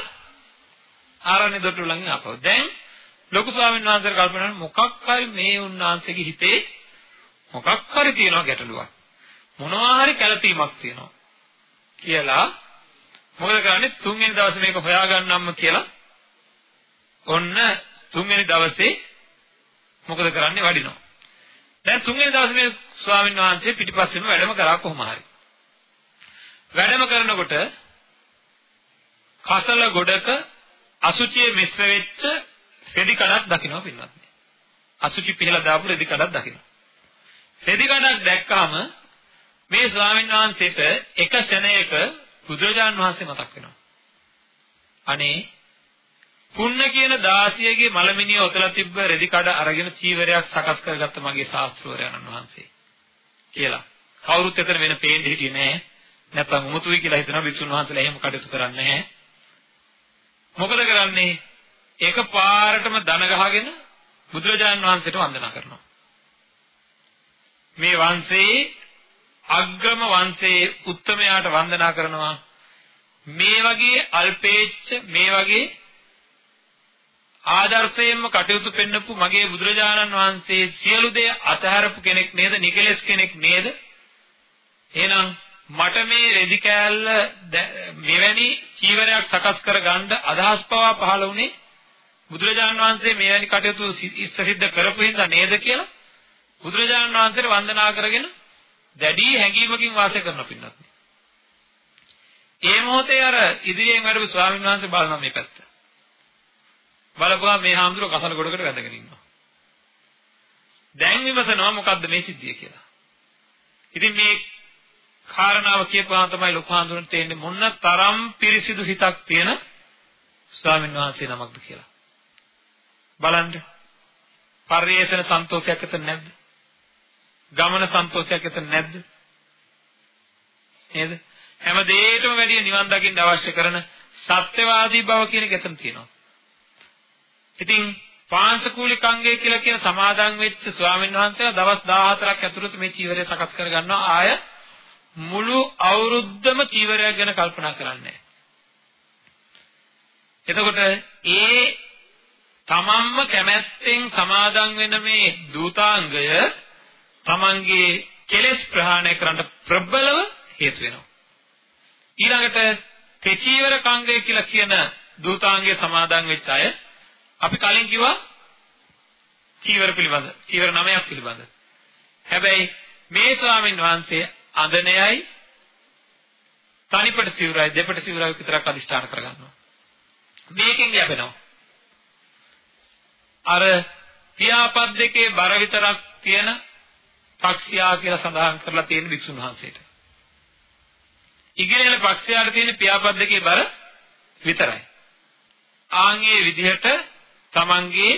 [SPEAKER 1] ආරණ්‍ය දොරටුව ළඟින් අපව. දැන් ලොකු ස්වාමීන් වහන්සේට කල්පනා කරන මොකක් හරි මේ උන්වහන්සේගේ හිතේ මොකක් හරි තියෙනවා ගැටලුවක්. මොනවා හරි කැළපීමක් තියෙනවා. කියලා මොකද කරන්නේ තුන්වෙනි දවසේ මේක හොයාගන්නම්ම කියලා ඔන්න තුන්වෙනි දවසේ මොකද කරන්නේ වඩිනවා. දැන් තුන්වෙනි දවසේ මේ ස්වාමීන් වහන්සේ පිටිපස්සෙම වැඩම කරා කොහොම හරි. වැඩම කරනකොට කසල ගොඩක අසුචියේ මිශ්‍ර වෙච්ච රෙදි කඩක් දකින්න පින්වත්නි. අසුචි පිහලා දාපු රෙදි කඩක් දකින්න. රෙදි කඩක් දැක්කම මේ ස්වාමීන් වහන්සේට එක ශරණයක බුදුරජාන් වහන්සේ මතක් වෙනවා. අනේ පුන්න කියන දාසියගේ මලමිනිය ඔතලා තිබ්බ රෙදි කඩ අරගෙන චීවරයක් සකස් කරගත්ත මගේ ශාස්ත්‍රවරයන්න් වහන්සේ කියලා. කවුරුත් එතන වෙන පේන්නේ හිටියේ නෑ. නැත්නම් උමුතුයි කියලා හිතනවා වික්ෂුන් වහන්සේලා එහෙම කටයුතු කරන්නේ නැහැ. මොකද කරන්නේ? ඒක පාරටම දන ගහගෙන බුදුරජාණන් වහන්සේට වන්දනා කරනවා. මේ වංශයේ අග්‍රම වංශයේ උත්තමයාට වන්දනා කරනවා. මේ වගේ අල්පේච්ඡ මේ වගේ ආදර්ශයෙන්ම කටයුතු පෙන්නපු මගේ බුදුරජාණන් වහන්සේ සියලු දේ අතහැරපු කෙනෙක් නේද? නිකලස් කෙනෙක් නේද? එහෙනම් මට මේ රෙදි කෑල්ල මෙවැනි චීවරයක් සකස් කරගන්න අදහස් පවා පහළ වුණේ බුදුරජාණන් වහන්සේ මෙවැනි කටයුතු ඉස්ස සිද්ධ කරපු හින්දා නේද කියලා බුදුරජාණන් වහන්සේට වන්දනා කරගෙන දැඩි හැඟීමකින් වාසය කරන පින්නත්. ඒ මොහොතේ අර ඉදිරියෙන් වැඩපු ස්වාමීන් වහන්සේ බලනවා මේ පැත්ත. බලපුවා මේ හාමුදුරුව කසල ගොඩකට වැදගෙන ඉන්නවා. දැන් විමසනවා මොකද්ද මේ සිද්ධිය කියලා. ඉතින් මේ කාරණාව කියපුවාම තමයි ලොකු හාමුදුරන්ට තේරෙන්නේ මොන තරම් පිරිසිදු හිතක් තියෙන ස්වාමීන් වහන්සේ නමක්ද කියලා. බලන්න. පරිේශන සන්තෝෂයක් ඇත නැද්ද? ගමන සන්තෝෂයක් ඇත නැද්ද? නේද? හැම දෙයකටම වැඩිය නිවන් දකින්න අවශ්‍ය කරන සත්‍යවාදී බව කියන එක එතන තියෙනවා. ඉතින් පාංශකූලික අංගය කියලා කියන සමාදන් වෙච්ච ස්වාමීන් වහන්සේලා දවස් 14ක් ඇතුළත මේ චීවරය සකස් කර ගන්නවා ආය මුළු අවුරුද්දම චීවරයක් ගැන කල්පනා කරන්නේ. එතකොට ඒ තමන්ම කැමැත්තෙන් සමාදන් වෙන මේ දූතාංගය තමන්ගේ කෙලෙස් ප්‍රහාණය කරන්න ප්‍රබලව හේතු වෙනවා. ඊළඟට තෙචීවර කංගය කියලා කියන දූතාංගය සමාදන් වෙච්ච අය අපි කලින් කිව්වා චීවර පිළිබඳ චීවර නමයක් පිළිබඳ. හැබැයි මේ ස්වාමීන් වහන්සේ අඳනයයි තනිපට සිවුරයි දෙපට සිවුරයි විතරක් අදිෂ්ඨාන කරගන්නවා. මේකෙන් යැපෙනවා අර පියාපත් දෙකේ බර විතරක් තියෙන පක්ෂියා කියලා සඳහන් කරලා තියෙන වික්ෂුන් වහන්සේට. ඉගෙනගෙන පක්ෂයාට තියෙන පියාපත් දෙකේ බර විතරයි. ආන්ගේ විදිහට තමන්ගේ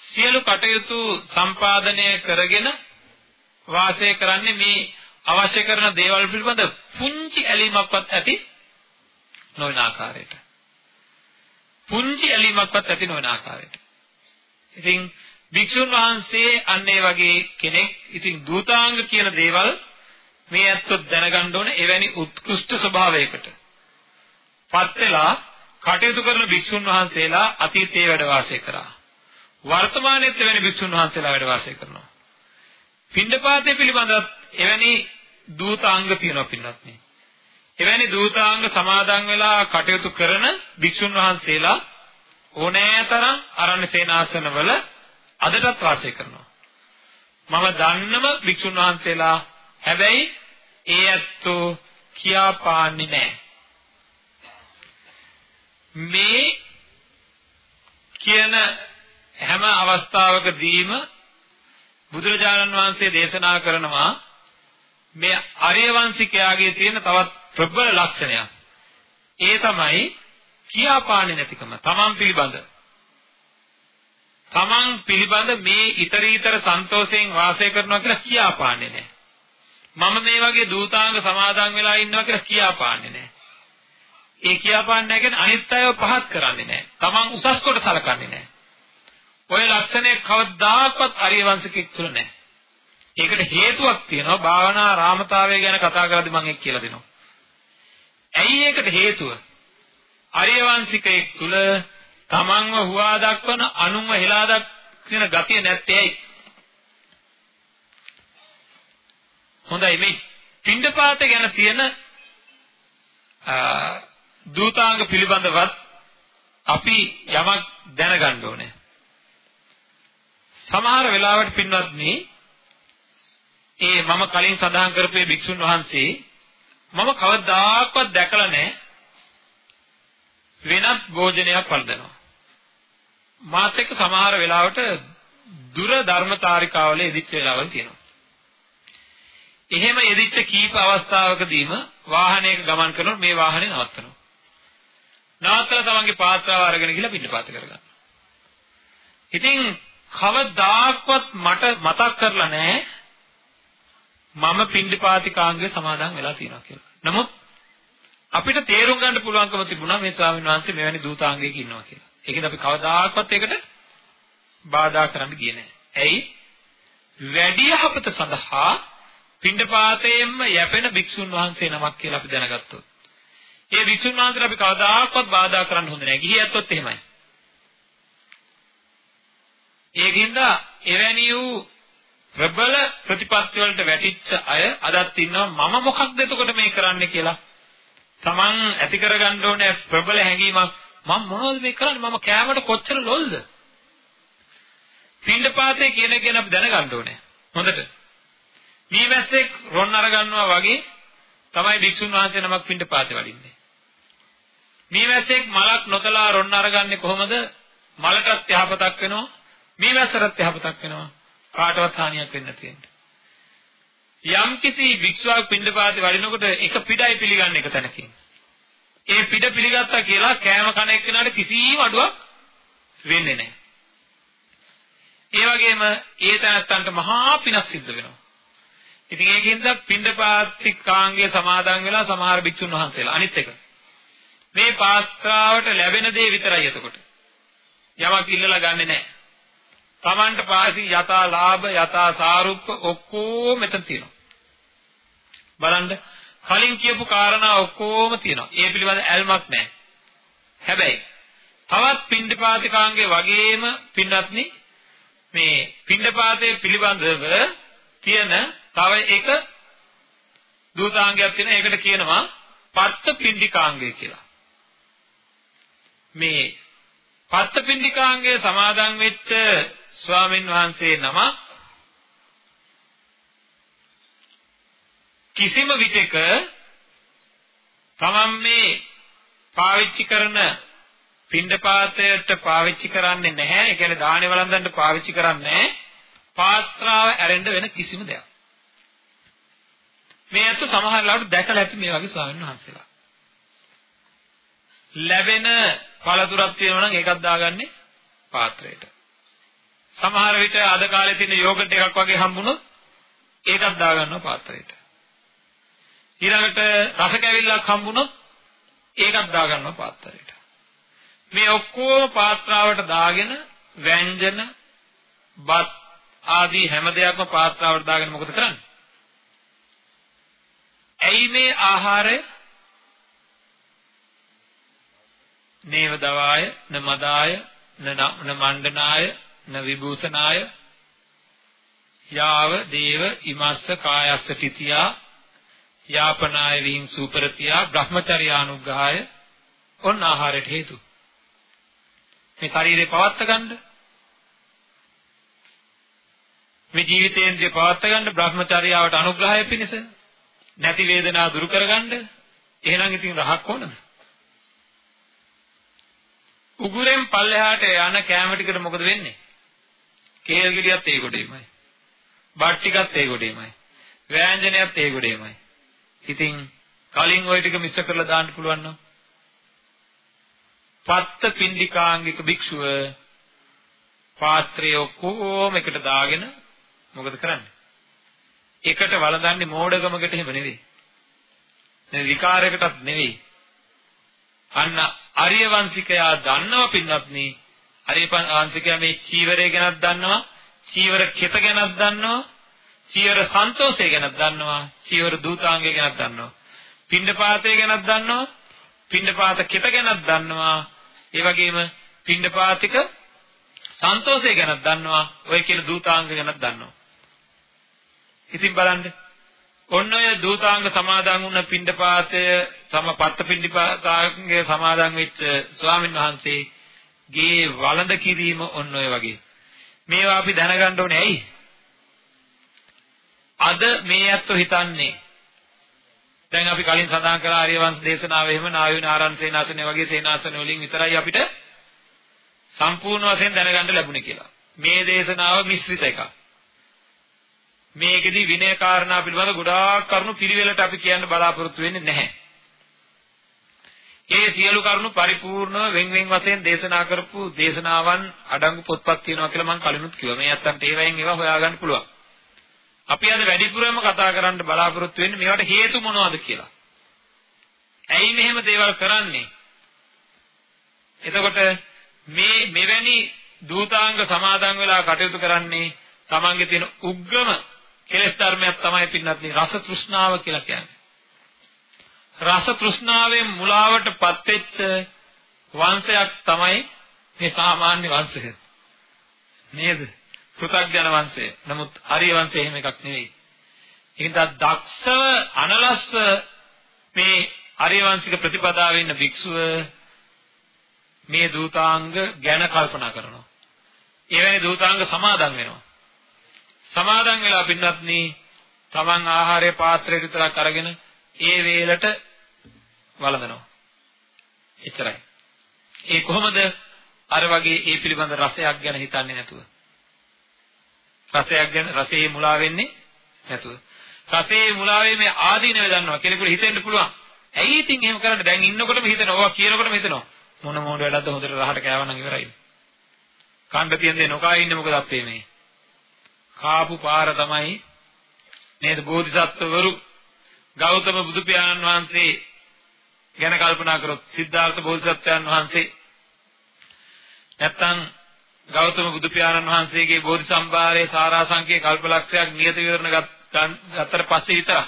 [SPEAKER 1] සියලු කටයුතු සම්පාදනය කරගෙන වාසය කරන්නේ මේ අවශ්‍ය කරන දේවල් පිළිබඳ පුංචි ඇලීමක්වත් ඇති නොවන ආකාරයට. පුංචි ඇලීමක්වත් ඇති නොවන ආකාරයට. ඉතින් භික්ෂුන් වහන්සේ අන්න ඒ වගේ කෙනෙක් ඉතින් දූතාංග කියන දේවල් මේ ඇත්තොත් දැනගන්න ඕන එවැනි උත්කෘෂ්ඨ ස්වභාවයකට පත් වෙලා කටයුතු කරන භික්ෂුන් වහන්සේලා අතීතයේ වැඩ වාසය කරා. වර්තමානයේත් එවැනි භික්ෂුන් වහන්සේලා වැඩ වාසය කරනවා. පින්ඩපාතය පිළිබඳව එවැනි දූතාංග තියෙනවා පින්නත් නේ. එවැනි දූතාංග සමාදන් වෙලා කටයුතු කරන භික්ෂුන් වහන්සේලා ඕනෑතරම් අරණ්‍ය සේනාසනවල අදටත් වාසය කරනවා. මම දන්නම භික්ෂුන් වහන්සේලා හැබැයි ඒ ඇත්තෝ කියා පාන්නේ නැහැ. මේ කියන හැම අවස්ථාවකදීම බුදුරජාණන් වහන්සේ දේශනා කරනවා මේ ආර්යවංශිකයාගේ තියෙන තවත් ප්‍රබල ලක්ෂණයක්. ඒ තමයි කියාපාන්නේ නැතිකම. තමන් පිළිබඳ. තමන් පිළිබඳ මේ ඊතරීතර සන්තෝෂයෙන් වාසය කරනවා කියලා කියාපාන්නේ නැහැ. මම මේ වගේ දූතාංග සමාදන් වෙලා ඉන්නවා කියලා කියාපාන්නේ නැහැ. ඒ කියාපාන්නේ නැහැ කියන්නේ අනිත් අයව පහත් කරන්නේ නැහැ. Taman උසස් කොට සලකන්නේ නැහැ. ඔය ලක්ෂණය කවදාකවත් ආර්ය වංශිකෙක් තුල නැහැ. ඒකට හේතුවක් තියෙනවා භාවනා රාමතාවය ගැන කතා කරද්දී මම ඒක කියලා දෙනවා. ඇයි ඒකට හේතුව? ආර්ය වංශිකයෙක් තුල තමන්ව හුවා දක්වන අනුන්ව හෙලා දක්වන ගතිය නැත්තේ ඇයි? හොඳයි මේ පින්ඩපාත ගැන තියෙන දූතාංග පිළිබඳවත් අපි යමක් දැනගන්න ඕනේ. සමහර වෙලාවට පින්වත්නි ඒ මම කලින් සඳහන් කරපු භික්ෂුන් වහන්සේ මම කවදාකවත් දැකලා නැහැ වෙනත් භෝජනයක් වළඳනවා. මාත් එක්ක සමහර වෙලාවට දුර ධර්මචාරිකාවල ඉදිච්ච වෙලාවල් තියෙනවා. එහෙම යෙදිච්ච කීප අවස්ථාවකදීම වාහනයක ගමන් කරනකොට මේ වාහනේ නවත්තනවා. නවත්තලා තමන්ගේ පාත්‍රාව අරගෙන ගිහලා පිටපාත කරගන්නවා. ඉතින් කවදාක්වත් මට මතක් කරලා නැහැ මම පින්ඩපාතිකාංගයේ සමාදන් වෙලා තියෙනවා කියලා. නමුත් අපිට තේරුම් ගන්න පුළුවන්කම තිබුණා මේ ස්වාමීන් වහන්සේ මෙවැනි දූතාංගයක ඉන්නවා කියලා. ඒකෙන් අපි කවදාකවත් ඒකට බාධා කරන්න ගියේ නැහැ. ඇයි? වැඩි යහපත සඳහා පින්ඩපාතයෙන්ම යැපෙන භික්ෂුන් වහන්සේ නමක් කියලා අපි දැනගත්තොත්. ඒ භික්ෂුන් වහන්සේලා අපි කවදාකවත් බාධා කරන්න හොඳ නැහැ. ගිහි ඇත්තොත් එහෙමයි. ඒකින්ද එවැනි වූ ප්‍රබල ප්‍රතිපත්ති වලට වැටිච්ච අය අදත් ඉන්නවා මම මොකක්ද එතකොට මේ කරන්නේ කියලා. Taman ඇති කරගන්න ඕනේ ප්‍රබල හැඟීමක් මම මොනවද මේ කරන්නේ මම කෑමට කොච්චර ලොල්ද? පින්ඩපාතේ කියන එක ගැන අපි දැනගන්න ඕනේ. හොඳට. මීමැස්සෙක් රොන් අර ගන්නවා වගේ තමයි භික්ෂුන් වහන්සේ නමක් පින්ඩ පාතේ වඩින්නේ. මීමැස්සෙක් මලක් නොතලා රොන් අරගන්නේ කොහොමද? මලටත් යහපතක් වෙනවා, මීමැස්සටත් යහපතක් වෙනවා. කාටවත් හානියක් වෙන්නේ නැති වෙන්නේ. යම් කිසි භික්ෂුවක් පින්ඩ පාතේ වඩිනකොට එක පිටයි පිළිගන්න එක තැනකින්. ඒ පිට පිළිගත්තා කියලා කෑම කන එක්කෙනාට කිසිම අඩුවක් වෙන්නේ නැහැ. ඒ වගේම ඒ තැනත්තන්ට මහා පිනක් සිද්ධ වෙනවා. ඉතින් ඒකින්ද පින්ඩපාතිකාංගයේ සමාදන් වෙලා සමහර භික්ෂුන් වහන්සේලා අනිත් එක මේ පාත්‍රාවට ලැබෙන දේ විතරයි එතකොට. යමක් ඉල්ලලා ගන්නෙ නැහැ. Tamanට පාසි යථා ලාභ යථා සාරුප්ප ඔක්කොම මෙතන තියෙනවා. බලන්න කලින් කියපු කාරණා ඔක්කොම තියෙනවා. ඒ පිළිබඳ ඇල්මක් නැහැ. හැබැයි තවත් පින්ඩපාතිකාංගේ වගේම පින්වත්නි මේ පින්ඩපාතයේ පිළිබඳව තියෙන තව එක දූතාංගයක් තියෙනවා. ඒකට කියනවා පත්ත පින්ඩිකාංගය කියලා. මේ පත්ත පින්ඩිකාංගයේ සමාදන් වෙච්ච ස්වාමින් වහන්සේ නම කිසිම විටක තමන් මේ පාවිච්චි කරන පින්ඩපාතයට පාවිච්චි කරන්නේ නැහැ. ඒ කියන්නේ දානේ වළඳන්න පාවිච්චි කරන්නේ නැහැ. පාත්‍රාව ඇරෙන්න වෙන කිසිම දෙයක්. මේ අත සමහර ලාවට දැකලා ඇති මේ වගේ ස්වාමීන් වහන්සේලා. ලැබෙන පළතුරක් තියෙනවා නම් ඒකක් දාගන්නේ පාත්‍රයට. සමහර විට අද කාලේ තියෙන යෝගට් එකක් වගේ හම්බුනොත් ඒකක් දාගන්නවා පාත්‍රයට. ඊළඟට රස කැවිල්ලක් හම්බුනොත් ඒකක් දාගන්නවා පාත්‍රයට. මේ ඔක්කොම පාත්‍රාවට දාගෙන ව්‍යංජන බත් ආදී හැම දෙයක්ම පාත්‍රාවට දාගෙන මොකද කරන්නේ? ඇයි මේ ආහාරය නේව දවාය න මදාය න මණ්ඩනාය න විභූෂනාය යාව දේව ඉමස්ස කායස්ස තිතියා යාපනාය විහිං සූපරතියා බ්‍රහ්මචර්යානුග්‍රහය ඔන්න ආහාරයට හේතු. මේ ශරීරේ පවත්ත ගන්න. මේ ජීවිතේන්ද්‍රය පවත්ත ගන්න බ්‍රහ්මචර්යාවට අනුග්‍රහය පිණිස නැති වේදනා දුරු කරගන්න. එහෙනම් ඉතින් රහක් ඕනද? උගුරෙන් පල්ලෙහාට යන කැම ටිකට මොකද වෙන්නේ? කේල් ගෙඩියත් ඒ කොටේමයි බත් ටිකත් ඒ කොටේමයි ව්‍යංජනයත් ඒ කොටේමයි ඉතින් කලින් ওই ටික මිශ්‍ර කරලා දාන්න පුළුවන් නම් පත්ත පින්ඩිකාංගික භික්ෂුව පාත්‍රය ඔක්කොම එකට දාගෙන මොකද කරන්නේ? එකට වළඳන්නේ මෝඩකමකට එහෙම නෙවෙයි. නේ විකාරයකටත් නෙවෙයි. අන්න ආර්ය වංශිකයා දන්නව පින්වත්නි. ආර්ය වංශිකයා මේ චීවරය ගැනත් දන්නවා. චීවර කෙත ගැනත් දන්නවා. චීවර සන්තෝෂය ගැනත් දන්නවා. චීවර දූතාංගය ගැනත් දන්නවා. පින්ඩපාතය ගැනත් දන්නවා. පින්ඩපාත කෙත ගැනත් දන්නවා. ඒ වගේම පින්ඩපාතික සන්තෝෂය ගැනත් දන්නවා. ඔය කියන දූතාංග ගැනත් දන්නවා. ඉතින් බලන්න ඔන්න ඔය දූතාංග සමාදන් වුණ පින්ඩපාතය සමපත්ත පින්ඩපාතයේ සමාදන් වෙච්ච ස්වාමින් වහන්සේ ගේ වළඳ කිරීම ඔන්න ඔය වගේ. මේවා අපි දැනගන්න ඕනේ ඇයි? අද මේ ඇත්තෝ හිතන්නේ දැන් අපි කලින් සඳහන් කළා ආර්යවංශ දේශනාවේ එහෙම නායුන ආරණ සේනාසන වගේ සේනාසන වලින් විතරයි අපිට සම්පූර්ණ වශයෙන් දැනගන්න ලැබුණේ කියලා. මේ දේශනාව මිශ්‍රිත එකක්. මේකෙදි විනය කාරණා පිළිබඳ ගොඩාක් කරුණු පිළිවෙලට අපි කියන්න බලාපොරොත්තු වෙන්නේ නැහැ. ඒ සියලු කරුණු පරිපූර්ණව වෙන් වෙන් වශයෙන් දේශනා කරපු දේශනාවන් අඩංගු පොත්පත් තියෙනවා කියලා මම කලිනුත් කිව්වා. මේ අත්තන්ට ඒවයින් ඒවා හොයාගන්න පුළුවන්. අපි අද වැඩිපුරම කතා කරන්න බලාපොරොත්තු වෙන්නේ මේවට හේතු මොනවද කියලා. ඇයි මෙහෙම දේවල් කරන්නේ? එතකොට මේ මෙවැනි දූතාංග සමාදන් වෙලා කටයුතු කරන්නේ තමන්ගේ තියෙන උග්‍රම කෙලෙස් ධර්මයක් තමයි පින්නත් රස තෘෂ්ණාව කියලා කියන්නේ. රස තෘෂ්ණාවෙන් මුලාවටපත් වෙච්ච වංශයක් තමයි මේ සාමාන්‍ය වංශය. නේද? පෘථග්ජන වංශය. නමුත් ආර්ය වංශය එහෙම එකක් නෙවෙයි. ඒකද දක්ෂව අනලස්ස මේ ආර්ය වංශික ප්‍රතිපදාවේ ඉන්න භික්ෂුව මේ දූතාංග ගැන කල්පනා කරනවා. එවැනි දූතාංග සමාදන් වෙනවා. සමාදන් වෙලා පින්නත්නි තමන් ආහාරයේ පාත්‍රයට විතරක් අරගෙන ඒ වේලට වළඳනවා. එච්චරයි. ඒ කොහොමද අර වගේ ඒ පිළිබඳ රසයක් ගැන හිතන්නේ නැතුව? රසයක් ගැන රසයේ මුලා වෙන්නේ නැතුව. රසයේ මුලා වීමේ ආදීනව දන්නවා කෙනෙකුට හිතෙන්න පුළුවන්. ඇයි ඉතින් එහෙම කරන්නේ? දැන් ඉන්නකොටම හිතනවා. ඕවා කියනකොටම හිතනවා. මොන මොන වැඩක්ද හොඳට රහට කෑවනම් ඉවරයි. කණ්ඩ තියෙන දේ නොකා ඉන්නේ මොකද අපේ මේ? කාපු පාර තමයි නේද බෝධිසත්වවරු ගෞතම බුදු පියාණන් වහන්සේ ගැන කල්පනා කරොත් සිද්ධාර්ථ බෝධිසත්වයන් වහන්සේ නැත්තම් ගෞතම බුදු පියාණන් වහන්සේගේ බෝධි සම්භාරයේ සාරාංශකයේ කල්පලක්ෂයක් නියත විවරණ ගත්තට පස්සේ විතර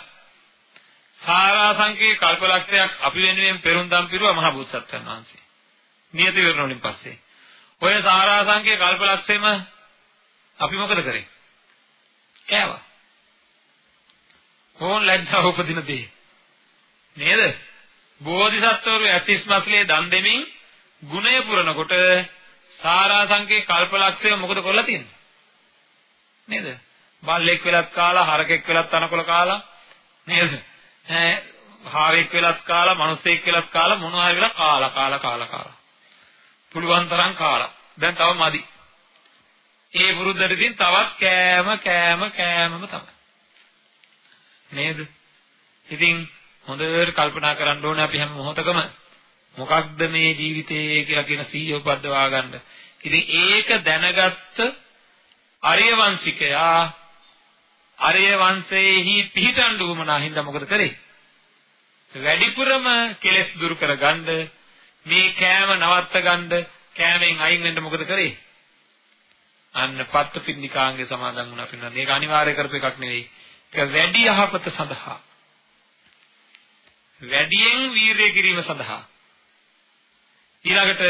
[SPEAKER 1] සාරාංශකයේ කල්පලක්ෂයක් අපි වෙනුවෙන් පෙරුම්දම් පිරුවා මහ බෝධිසත්වයන් වහන්සේ. නියත විවරණ වලින් පස්සේ. ඔය සාරාංශකයේ කල්පලක්ෂෙම අපි මොකද කරේ? කෑවා. ඕන් ලැජ්ජාව උපදින දේ. නේද? බෝධිසත්වරු ඇසිස් මස්ලේ දන් දෙමින් ගුණය පුරනකොට සාරාංශකේ කල්පලක්ෂය මොකද කරලා තියෙන්නේ? නේද? බල්ලෙක් වෙලත් කාලා, හරකෙක් වෙලත් තනකොළ කාලා නේද? ඈ හාවෙක් වෙලත් කාලා, මිනිස්සෙක් වෙලත් කාලා මොනවා හරි වෙලා කාලා කාලා කාලා කාලා. පුළුවන් තරම් කාලා. දැන් තව මදි. ඒ පුරුද්දට ඉතින් තවත් කෑම කෑම කෑමම තමයි. නේද? ඉතින් හොඳට කල්පනා කරන්න ඕනේ අපි හැම මොහොතකම මොකක්ද මේ ජීවිතේ කියලා කියන සීය උපද්දවා ගන්න. ඉතින් ඒක දැනගත්ත ආර්ය වංශිකයා ආර්ය වංශයේහි පිහිටන් උවමනා හින්දා මොකද කරේ? වැඩිපුරම කෙලෙස් දුරු කරගන්න මේ කෑම නවත්ත ගන්න කෑමෙන් අයින් වෙන්න මොකද කරේ? අන්න පත්ත පින්නිකාංගේ සමාදන් වුණා පින්නා. මේක අනිවාර්ය කරපු එකක් නෙවෙයි. ඒක වැඩි යහපත සඳහා. වැඩියෙන් වීරිය කිරීම සඳහා. ඊළඟට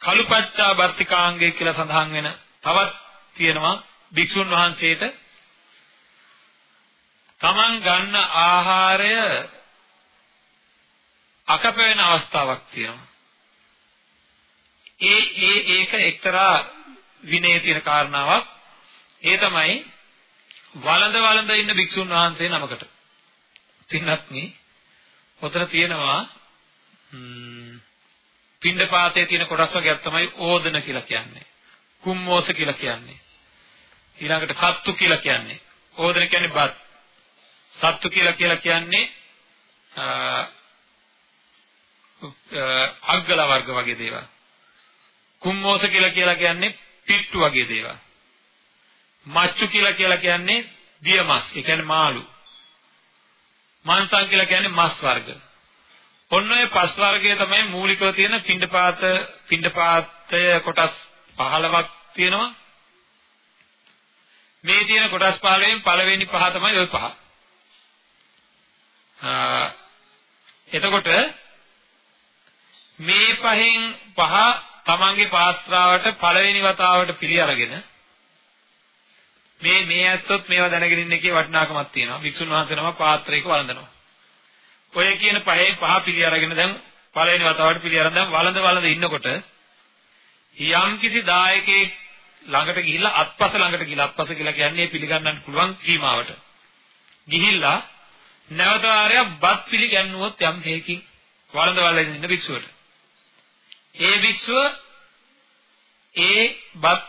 [SPEAKER 1] කලුපච්චා වර්තිකාංගය කියලා සඳහන් වෙන තවත් තියෙනවා භික්ෂුන් වහන්සේට තමන් ගන්න ආහාරය අකප වෙන අවස්ථාවක් තියෙනවා. ඒ ඒ ඒක එක්තරා විනයේ තියෙන කාරණාවක්. ඒ තමයි වළඳ වළඳ ඉන්න භික්ෂුන් වහන්සේ නමකට. පින්වත්නි, ඔතන තියෙනවා පින්ඩපාතයේ තියෙන කොටස් වර්ගයක් තමයි ඕදන කියලා කියන්නේ. කුම්මෝස කියලා කියන්නේ. ඊළඟට සත්තු කියලා කියන්නේ. ඕදන කියන්නේ බත්. සත්තු කියලා කියලා කියන්නේ අග්ගල වර්ග වගේ දේවල්. කුම්මෝස කියලා කියලා කියන්නේ පිට්ටු වගේ දේවල්. මච්චු කියලා කියලා කියන්නේ දිය මස්. ඒ කියන්නේ මාළු. මාංශං කියලා කියන්නේ මස් වර්ග. ඔන්න ඔය පස් වර්ගයේ තමයි මූලිකව තියෙන පින්ඩපාත පින්ඩපාතය කොටස් 15ක් තියෙනවා. මේ තියෙන කොටස් 15න් පළවෙනි පහ තමයි ওই පහ. එතකොට මේ පහෙන් පහ තමන්ගේ පාත්‍රාවට පළවෙනි වතාවට පිළි අරගෙන මේ මේ ඇත්තොත් මේවා දැනගෙන ඉන්න එකේ වටිනාකමක් තියෙනවා. වික්ෂුන් වහන්සේ නම පාත්‍රයක වළඳනවා. ඔය කියන පහේ පහ පිළි අරගෙන දැන් පළවෙනි වතාවට පිළි අරන් දැන් වළඳ වළඳ ඉන්නකොට යම් කිසි දායකයෙක් ළඟට ගිහිල්ලා අත්පස ළඟට ගිහිල්ලා අත්පස කියලා කියන්නේ පිළිගන්නන්න පුළුවන් සීමාවට. ගිහිල්ලා නැවත වාරයක් බත් පිළිගන්නුවොත් යම් හේකින් වළඳ වළඳ ඉන්න භික්ෂුවට. ඒ භික්ෂුව ඒ බත්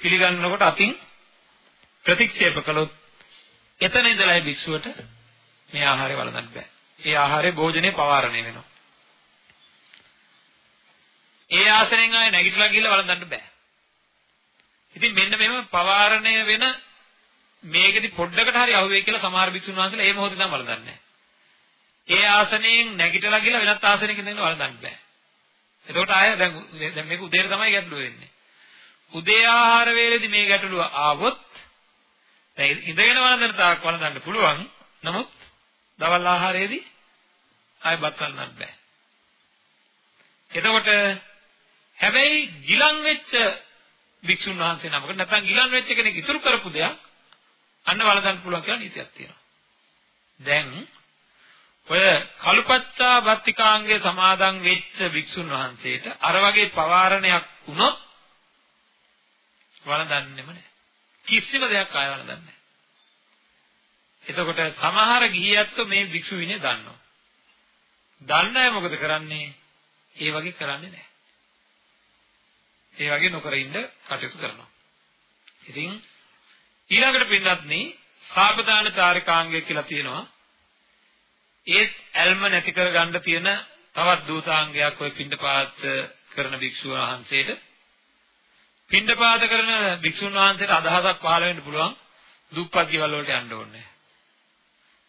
[SPEAKER 1] පිළිගන්නකොට අතින් ප්‍රතික්ෂේප කළොත් එතන ඉඳලා ඒ භික්ෂුවට මේ ආහාරය වළඳන්න බෑ. ඒ ආහාරේ භෝජනේ පවාරණය වෙනවා. ඒ ආසනෙන් ආයේ නැගිටලා ගිහලා වළඳන්න බෑ. ඉතින් මෙන්න මෙහෙම පවාරණය වෙන මේකෙදි පොඩ්ඩකට හරි අහුවේ කියලා සමහර භික්ෂුන් වහන්සේලා ඒ මොහොතේ තමයි වළඳන්නේ. ඒ ආසනයෙන් නැගිටලා ගිහලා වෙනත් ආසනයකින් ඉඳන් වළඳන්න බෑ. එතකොට ආය දැන් දැන් මේක උදේට තමයි ගැටලුව වෙන්නේ. උදේ ආහාර වේලේදී මේ ගැටලුව ආවොත් දැන් ඉඳගෙන වළඳන තාක් වළඳන්න පුළුවන්. නමුත් දවල් ආහාරයේදී ආය බත් වළඳන්න බෑ. එතකොට හැබැයි ගිලන් වෙච්ච භික්ෂුන් වහන්සේ නමකට නැත්නම් ගිලන් වෙච්ච කෙනෙක් ඉතුරු කරපු දෙයක් අන්න වළඳන්න පුළුවන් කියලා නීතියක් තියෙනවා. දැන් ඔය කලුපච්චා වත්තිකාංගයේ සමාදන් වෙච්ච භික්ෂුන් වහන්සේට අර වගේ පවාරණයක් වුණොත් වළඳන්නෙම නැහැ. කිසිම දෙයක් ආය වළඳන්නේ නැහැ. එතකොට සමහර ගිහියත්තු මේ භික්ෂු විනය දන්නවා. දන්න අය මොකද කරන්නේ? ඒ වගේ කරන්නේ නැහැ. ඒ වගේ නොකර ඉන්න කටයුතු කරනවා. ඉතින් ඊළඟට පින්නත්නි සාපදාන චාරිකාංගය කියලා තියෙනවා. ඒත් ඇල්ම නැති කරගන්න තියෙන තවත් දූතාංගයක් ওই පින්ඩපාත කරන භික්ෂුව වහන්සේට පින්ඩපාත කරන භික්ෂුන් වහන්සේට අදහසක් පහළ වෙන්න පුළුවන් දුප්පත් ගෙවල් වලට යන්න ඕනේ.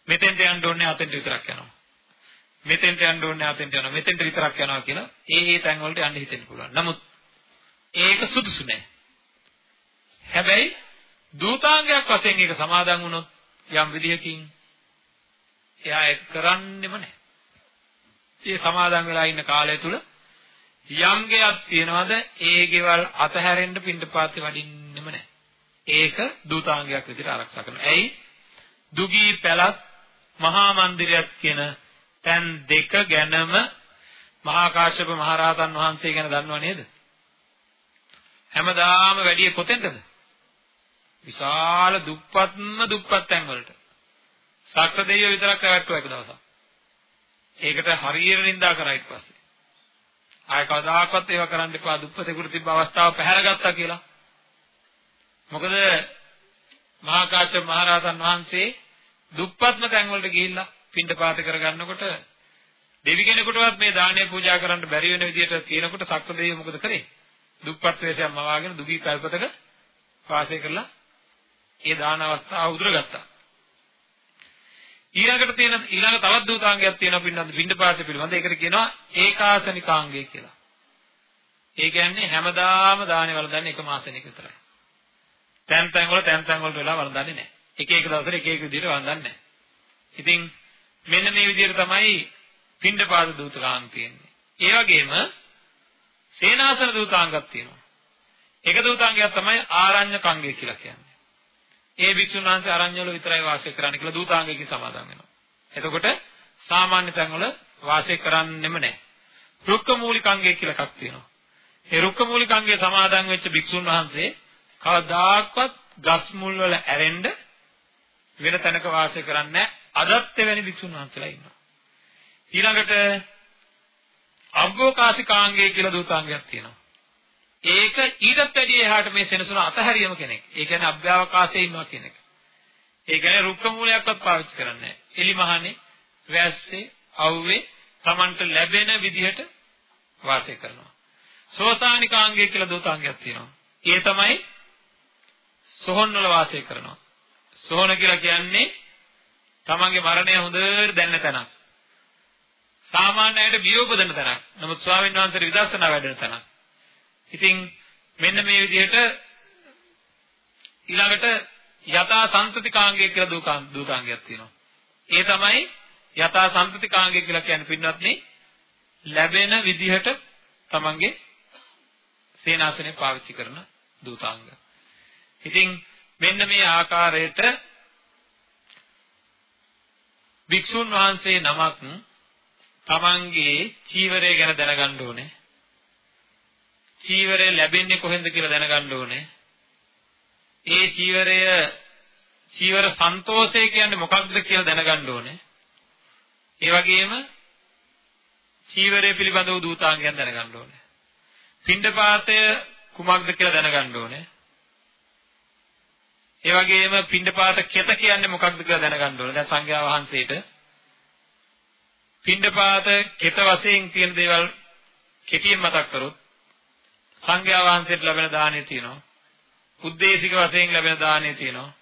[SPEAKER 1] මෙතෙන්ට යන්න ඕනේ අතෙන්ට විතරක් යනවා. මෙතෙන්ට යන්න ඕනේ අතෙන්ට යනවා. මෙතෙන්ට විතරක් යනවා කියලා ඒ ඒ තැන් වලට යන්න හිතෙන්න පුළුවන්. නමුත් ඒක සුදුසු නෑ. හැබැයි දූතාංගයක් වශයෙන් ඒක සමාදන් වුණොත් යම් විදිහකින් එයා ඒක කරන්නෙම නැහැ. ඒ සමාදන් වෙලා ඉන්න කාලය තුල යම් ගයක් තියනවාද ඒ ගෙවල් අතහැරෙන්න පින්ඩපාතේ වඩින්නෙම නැහැ. ඒක දූතාංගයක් විදිහට ආරක්ෂා කරනවා. ඇයි? දුගී පැලත් මහා මන්දිරයක් කියන තැන් දෙක ගැනම මහා කාශ්‍යප මහරහතන් වහන්සේ ගැන දන්නව නේද? හැමදාම වැඩි කොතෙන්ද? විශාල දුප්පත්ම දුප්පත් තැන් වලට. සක්‍ර දෙවියෝ විතරක් රැවට්ටුවා එක දවසක්. ඒකට හරියට නිඳා කරා ඊට පස්සේ. ආය කවදාකවත් ඒවා කරන්න එපා දුප්පතෙකුට තිබ්බ අවස්ථාව පැහැරගත්තා කියලා. මොකද මහා කාශ්‍යප මහරහතන් වහන්සේ දුප්පත්ම තැන් වලට ගිහිල්ලා පින්ඩපාත කරගන්නකොට දෙවි කෙනෙකුටවත් මේ දානය පූජා කරන්න බැරි වෙන විදිහට කියනකොට සක්‍ර දෙවියෝ මොකද කරේ? දුප්පත් වේශයක් මවාගෙන දුගී කල්පතක වාසය කරලා ඒ දාන අවස්ථාව උදුරගත්තා. ඊළඟට තියෙන ඊළඟ තවත් දූතාංගයක් තියෙනවා පින්නත් පින්නපාතේ පිළිබඳ. ඒකට කියනවා ඒකාසනිකාංගය කියලා. ඒ කියන්නේ හැමදාම දානේ වළඳන්නේ එක මාසෙක විතරයි. තැන් තැන් වල තැන් තැන් වලට වෙලා වළඳන්නේ නැහැ. එක එක දවසට එක එක විදිහට වළඳන්නේ නැහැ. ඉතින් මෙන්න මේ විදිහට තමයි පින්නපාත දූතාංග තියෙන්නේ. ඒ වගේම සේනාසන දූතාංගයක් තියෙනවා. එක දූතාංගයක් තමයි ආරඤ්‍යකංගය කියලා කියන්නේ. ඒ භික්ෂුන් වහන්සේ අරඤ්‍යවල විතරයි වාසය කරන්න කියලා දූතාංගයකින් සමාදන් වෙනවා. එතකොට සාමාන්‍ය තැන්වල වාසය කරන්නෙම නැහැ. රුක්ක මූලිකංගය කියලා එකක් තියෙනවා. ඒ රුක්ක මූලිකංගයේ සමාදන් වෙච්ච භික්ෂුන් වහන්සේ කවදාක්වත් ගස් මුල් වල ඇරෙන්න වෙන තැනක වාසය කරන්නේ අදත් එවැනි භික්ෂුන් වහන්සේලා ඉන්නවා. ඊළඟට අග්ගෝකාසිකාංගය කියලා දූතාංගයක් තියෙනවා. ඒක ඊටත් වැඩිය එහාට මේ සෙනසුන අතහැරියම කෙනෙක්. ඒ කියන්නේ අභ්‍යවකාශයේ ඉන්නවා කියන එක. ඒ කියන්නේ රුක්ක මූලයක්වත් පාවිච්චි කරන්නේ නැහැ. එලිමහනේ, වැස්සේ, අවුවේ Tamanට ලැබෙන විදිහට වාසය කරනවා. සෝසානිකාංගය කියලා දෝතාංගයක් තියෙනවා. ඒ තමයි සොහොන් වල වාසය කරනවා. සොහොන කියලා කියන්නේ තමන්ගේ මරණය හොඳට දැනෙන තැනක්. සාමාන්‍ය අයට බිය උපදින තැනක්. නමුත් ස්වාමීන් වහන්සේට විදර්ශනා වැඩෙන තැනක්. ඉතින් මෙන්න මේ විදිහට ඊළඟට යථා සම්පතිකාංගය කියලා දූතාංගයක් තියෙනවා. ඒ තමයි යථා සම්පතිකාංගය කියලා කියන්නේ පින්වත්නි ලැබෙන විදිහට තමන්ගේ සේනාසනය පාවිච්චි කරන දූතාංග. ඉතින් මෙන්න මේ ආකාරයට භික්ෂුන් වහන්සේ නමක් තමන්ගේ චීවරය ගැන දැනගන්න ඕනේ. චීවරය ලැබෙන්නේ කොහෙන්ද කියලා දැනගන්න ඕනේ. ඒ චීවරය චීවර සන්තෝෂය කියන්නේ මොකක්ද කියලා දැනගන්න ඕනේ. ඒ වගේම චීවරය පිළිබඳව දූතාංගයන් දැනගන්න ඕනේ. පින්ඩපාතය කුමක්ද කියලා දැනගන්න ඕනේ. ඒ වගේම පින්ඩපාත කෙත කියන්නේ මොකක්ද කියලා දැනගන්න ඕනේ. දැන් සංඝයා වහන්සේට පින්ඩපාත කෙත වශයෙන් තියෙන දේවල් කෙටියෙන් මතක් කරොත් සංඝයා වහන්සේට ලැබෙන දාණය තියෙනවා. උද්දේශික වශයෙන් ලැබෙන දාණය තියෙනවා.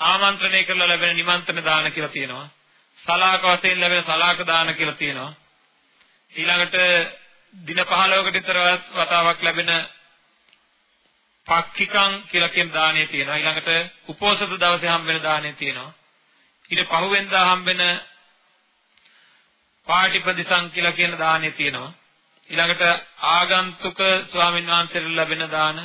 [SPEAKER 1] ආමන්ත්‍රණය කරලා ලැබෙන නිමන්ත්‍රණ දාන කියලා තියෙනවා. සලාක වශයෙන් ලැබෙන සලාක දාන කියලා තියෙනවා. ඊළඟට දින 15කට විතර වතාවක් ලැබෙන පක්ඛිකං කියලා කියන දාණය තියෙනවා. ඊළඟට උපෝසත දවසේ හම්බ වෙන දාණය තියෙනවා. ඊට පහුවෙන්දා හම්බ වෙන පාටිපදිසං කියලා කියන දාණය තියෙනවා. ඊළඟට ආගන්තුක ස්වාමීන් වහන්සේට ලැබෙන දාන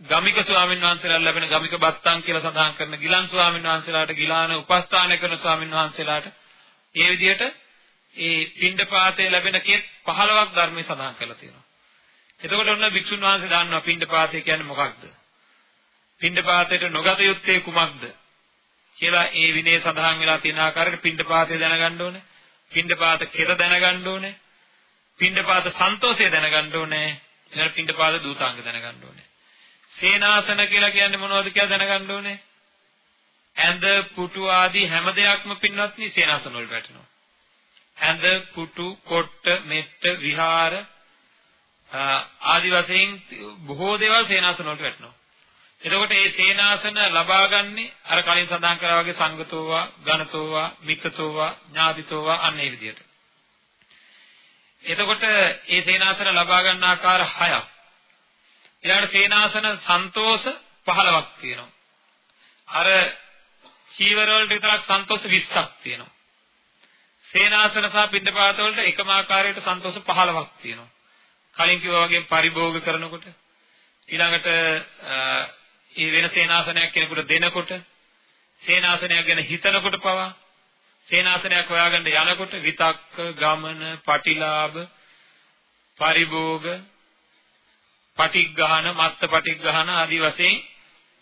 [SPEAKER 1] ගමික ස්වාමීන් වහන්සේලාට ලැබෙන ගමික බත්තන් කියලා සඳහන් කරන ගිලන් ස්වාමීන් වහන්සේලාට ගිලාන උපස්ථාන කරන ස්වාමීන් වහන්සේලාට ඒ විදිහට ඒ පින්ඩපාතේ ලැබෙන කෙත් 15ක් ධර්මයේ සඳහන් කරලා තියෙනවා. එතකොට ඔන්න භික්ෂුන් වහන්සේ දන්නවා පින්ඩපාතේ කියන්නේ මොකක්ද? පින්ඩපාතේට නොගත යුත්තේ කුමක්ද? කියලා ඒ විනය සඳහන් වෙලා තියෙන ආකාරයට පින්ඩපාතේ දැනගන්න ඕනේ. පින්ඩපාත කෙර දැනගන්න ඕනේ. පින්ඩපාත සන්තෝෂය දැනගන්න ඕනේ. ඊළඟ පින්ඩපාත දූතාංග දැනගන්න ඕනේ. සේනාසන කියලා කියන්නේ මොනවද කියලා දැනගන්න ඕනේ. ඇඳ පුටු ආදී හැම දෙයක්ම පින්වත්නි සේනාසන වලට වැටෙනවා. ඇඳ පුටු කොට්ට මෙට්ට විහාර ආදි වශයෙන් බොහෝ දේවල් සේනාසන වලට වැටෙනවා. එතකොට මේ සේනාසන ලබාගන්නේ අර කලින් සඳහන් කරා වගේ සංගතෝවා, ඝනතෝවා, මිත්තතෝවා, ඥාතිතෝවා අන්න ඒ විදිහට. එතකොට මේ සේනාසන ලබා ගන්න ආකාර හයක්. ඊළඟට සේනාසන සන්තෝෂ 15ක් තියෙනවා. අර චීවර වලට විතරක් සන්තෝෂ 20ක් තියෙනවා. සේනාසන සහ පින්නපාත වලට එකම ආකාරයට සන්තෝෂ 15ක් තියෙනවා. කලින් කිව්වා වගේ පරිභෝග කරනකොට ඊළඟට ඒ වෙන සේනාසනයක් කෙනෙකුට දෙනකොට සේනාසනයක් ගැන හිතනකොට පවා සේනාසනයක් හොයාගන්න යනකොට විතක්ක ගමන පටිලාභ පරිභෝග පටිග්ගහන මත්ත පටිග්ගහන ආදී වශයෙන්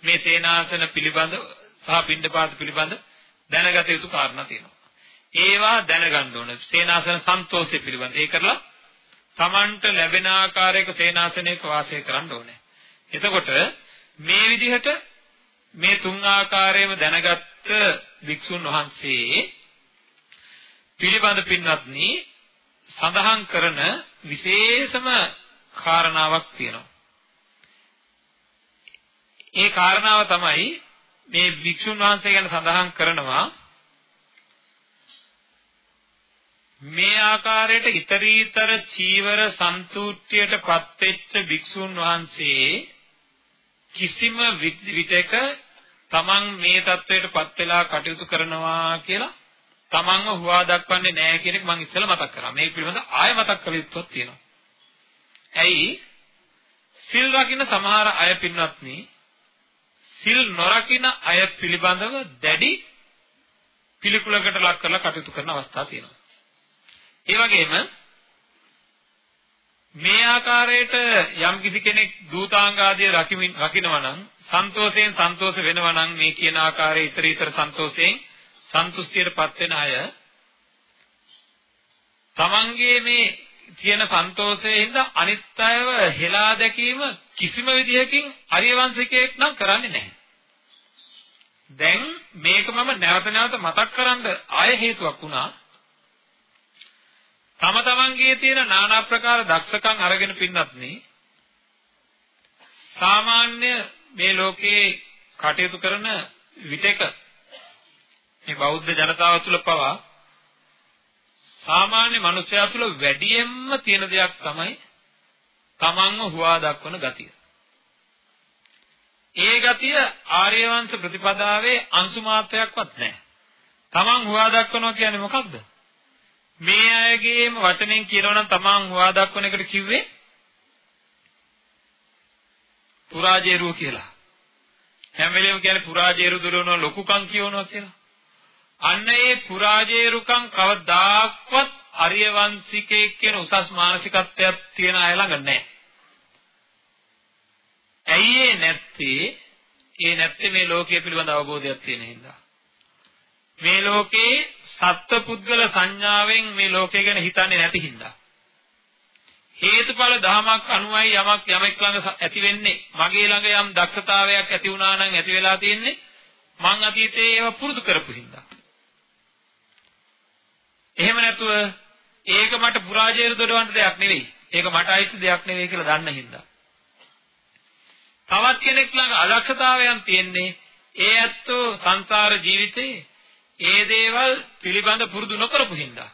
[SPEAKER 1] මේ සේනාසන පිළිබඳ සහ පින්ඩපාත පිළිබඳ දැනගත යුතු කාරණා තියෙනවා. ඒවා දැනගන්න ඕන. සේනාසන සන්තෝෂය පිළිබඳ. ඒ කරලා Tamanට ලැබෙන ආකාරයක සේනාසනයක වාසය කරන්න ඕනේ. එතකොට මේ විදිහට මේ තුන් ආකාරයෙන්ම දැනගත්ත වික්ෂුන් වහන්සේ පිළිබඳ පින්වත්නි සඳහන් කරන විශේෂම කාරණාවක් තියෙනවා. ඒ කාරණාව තමයි මේ වික්ෂුන් වහන්සේ ගැන සඳහන් කරනවා මේ ආකාරයට ඊතරීතර චීවර සන්තුට්ඨියටපත් වෙච්ච භික්ෂුන් වහන්සේ කිසිම විතක තමන් මේ தത്വයට පත් වෙලා කටයුතු කරනවා කියලා තමන්ව හුවා දක්වන්නේ නැහැ කියන එක මම ඉස්සෙල්ලා මතක් කරා. මේ පිළිබඳ ආය මතක් කළ යුතුක් තියෙනවා. ඇයි? සිල් රකින්න සමහර අය පින්වත්නි සිල් නොරකින අය පිළිබඳව දැඩි පිළිකුලකට ලක් කරලා කටයුතු කරන අවස්ථා තියෙනවා. ඒ වගේම මේ ආකාරයට යම් කිසි කෙනෙක් දූතාංග ආදී රකින්නවා නම් සන්තෝෂයෙන් සන්තෝෂ වෙනවා නම් මේ කියන ආකාරයේ ඊතර ඊතර සන්තෝෂයෙන් සන්තුෂ්ටියටපත් වෙන අය තමන්ගේ මේ තියෙන සන්තෝෂයෙන් අනිත් අයව හෙලා දැකීම කිසිම විදිහකින් අරියවංශිකයෙක් නම් කරන්නේ නැහැ. දැන් මේක මම නැවත නැවත මතක් කරන්න ආය හේතුවක් වුණා. තම තමන්ගේ තියෙන নানা ප්‍රකාර දක්ෂකම් අරගෙන පින්නත් නේ සාමාන්‍ය මේ ලෝකේ කටයුතු කරන විටක මේ බෞද්ධ ජනතාව තුළ පවා සාමාන්‍ය මනුස්සයා තුළ වැඩියෙන්ම තියෙන දෙයක් තමයි තමන්ව හුවා දක්වන ගතිය. ඒ ගතිය ආර්ය වංශ ප්‍රතිපදාවේ අංශු මාත්‍රයක්වත් නැහැ. තමන් හුවා දක්වනවා කියන්නේ මොකක්ද? මේ අයගේම වචනෙන් කියනවා නම් තමන් හුවා දක්වන එකට කිව්වේ පුරාජේරුව කියලා. හැම වෙලෙම කියන්නේ පුරාජේරු දුරන ලොකුකම් කියවනවා කියලා. අන්න ඒ පුරාජේරුකම් කවදාක්වත් අරිය වංශිකයෙක් කියන උසස් මානසිකත්වයක් තියෙන අය ළඟ නැහැ. ඇයි ඒ නැත්තේ? ඒ නැත්තේ මේ ලෝකයේ පිළිබඳ අවබෝධයක් තියෙන හින්දා. මේ ලෝකේ සත්පුද්ගල සංඥාවෙන් මේ ලෝකය ගැන හිතන්නේ නැති හින්දා. හේතුඵල ධමයක් අනුවයි යමක් යමෙක් ළඟ ඇති වෙන්නේ. මගේ ළඟ යම් දක්ෂතාවයක් ඇති වුණා නම් ඇති වෙලා තියෙන්නේ මං අතීතයේ ඒව පුරුදු කරපු හින්දා. එහෙම නැතුව ඒක මට පුරාජේර දොඩවන්න දෙයක් නෙවෙයි. ඒක මට අයිති දෙයක් නෙවෙයි කියලා දන්න හින්දා. තවත් කෙනෙක් ළඟ අදක්ෂතාවයන් තියෙන්නේ ඒ ඇත්තෝ සංසාර ජීවිතේ ඒ දේවල් පිළිබඳ පුරුදු නොකරපු හින්දා.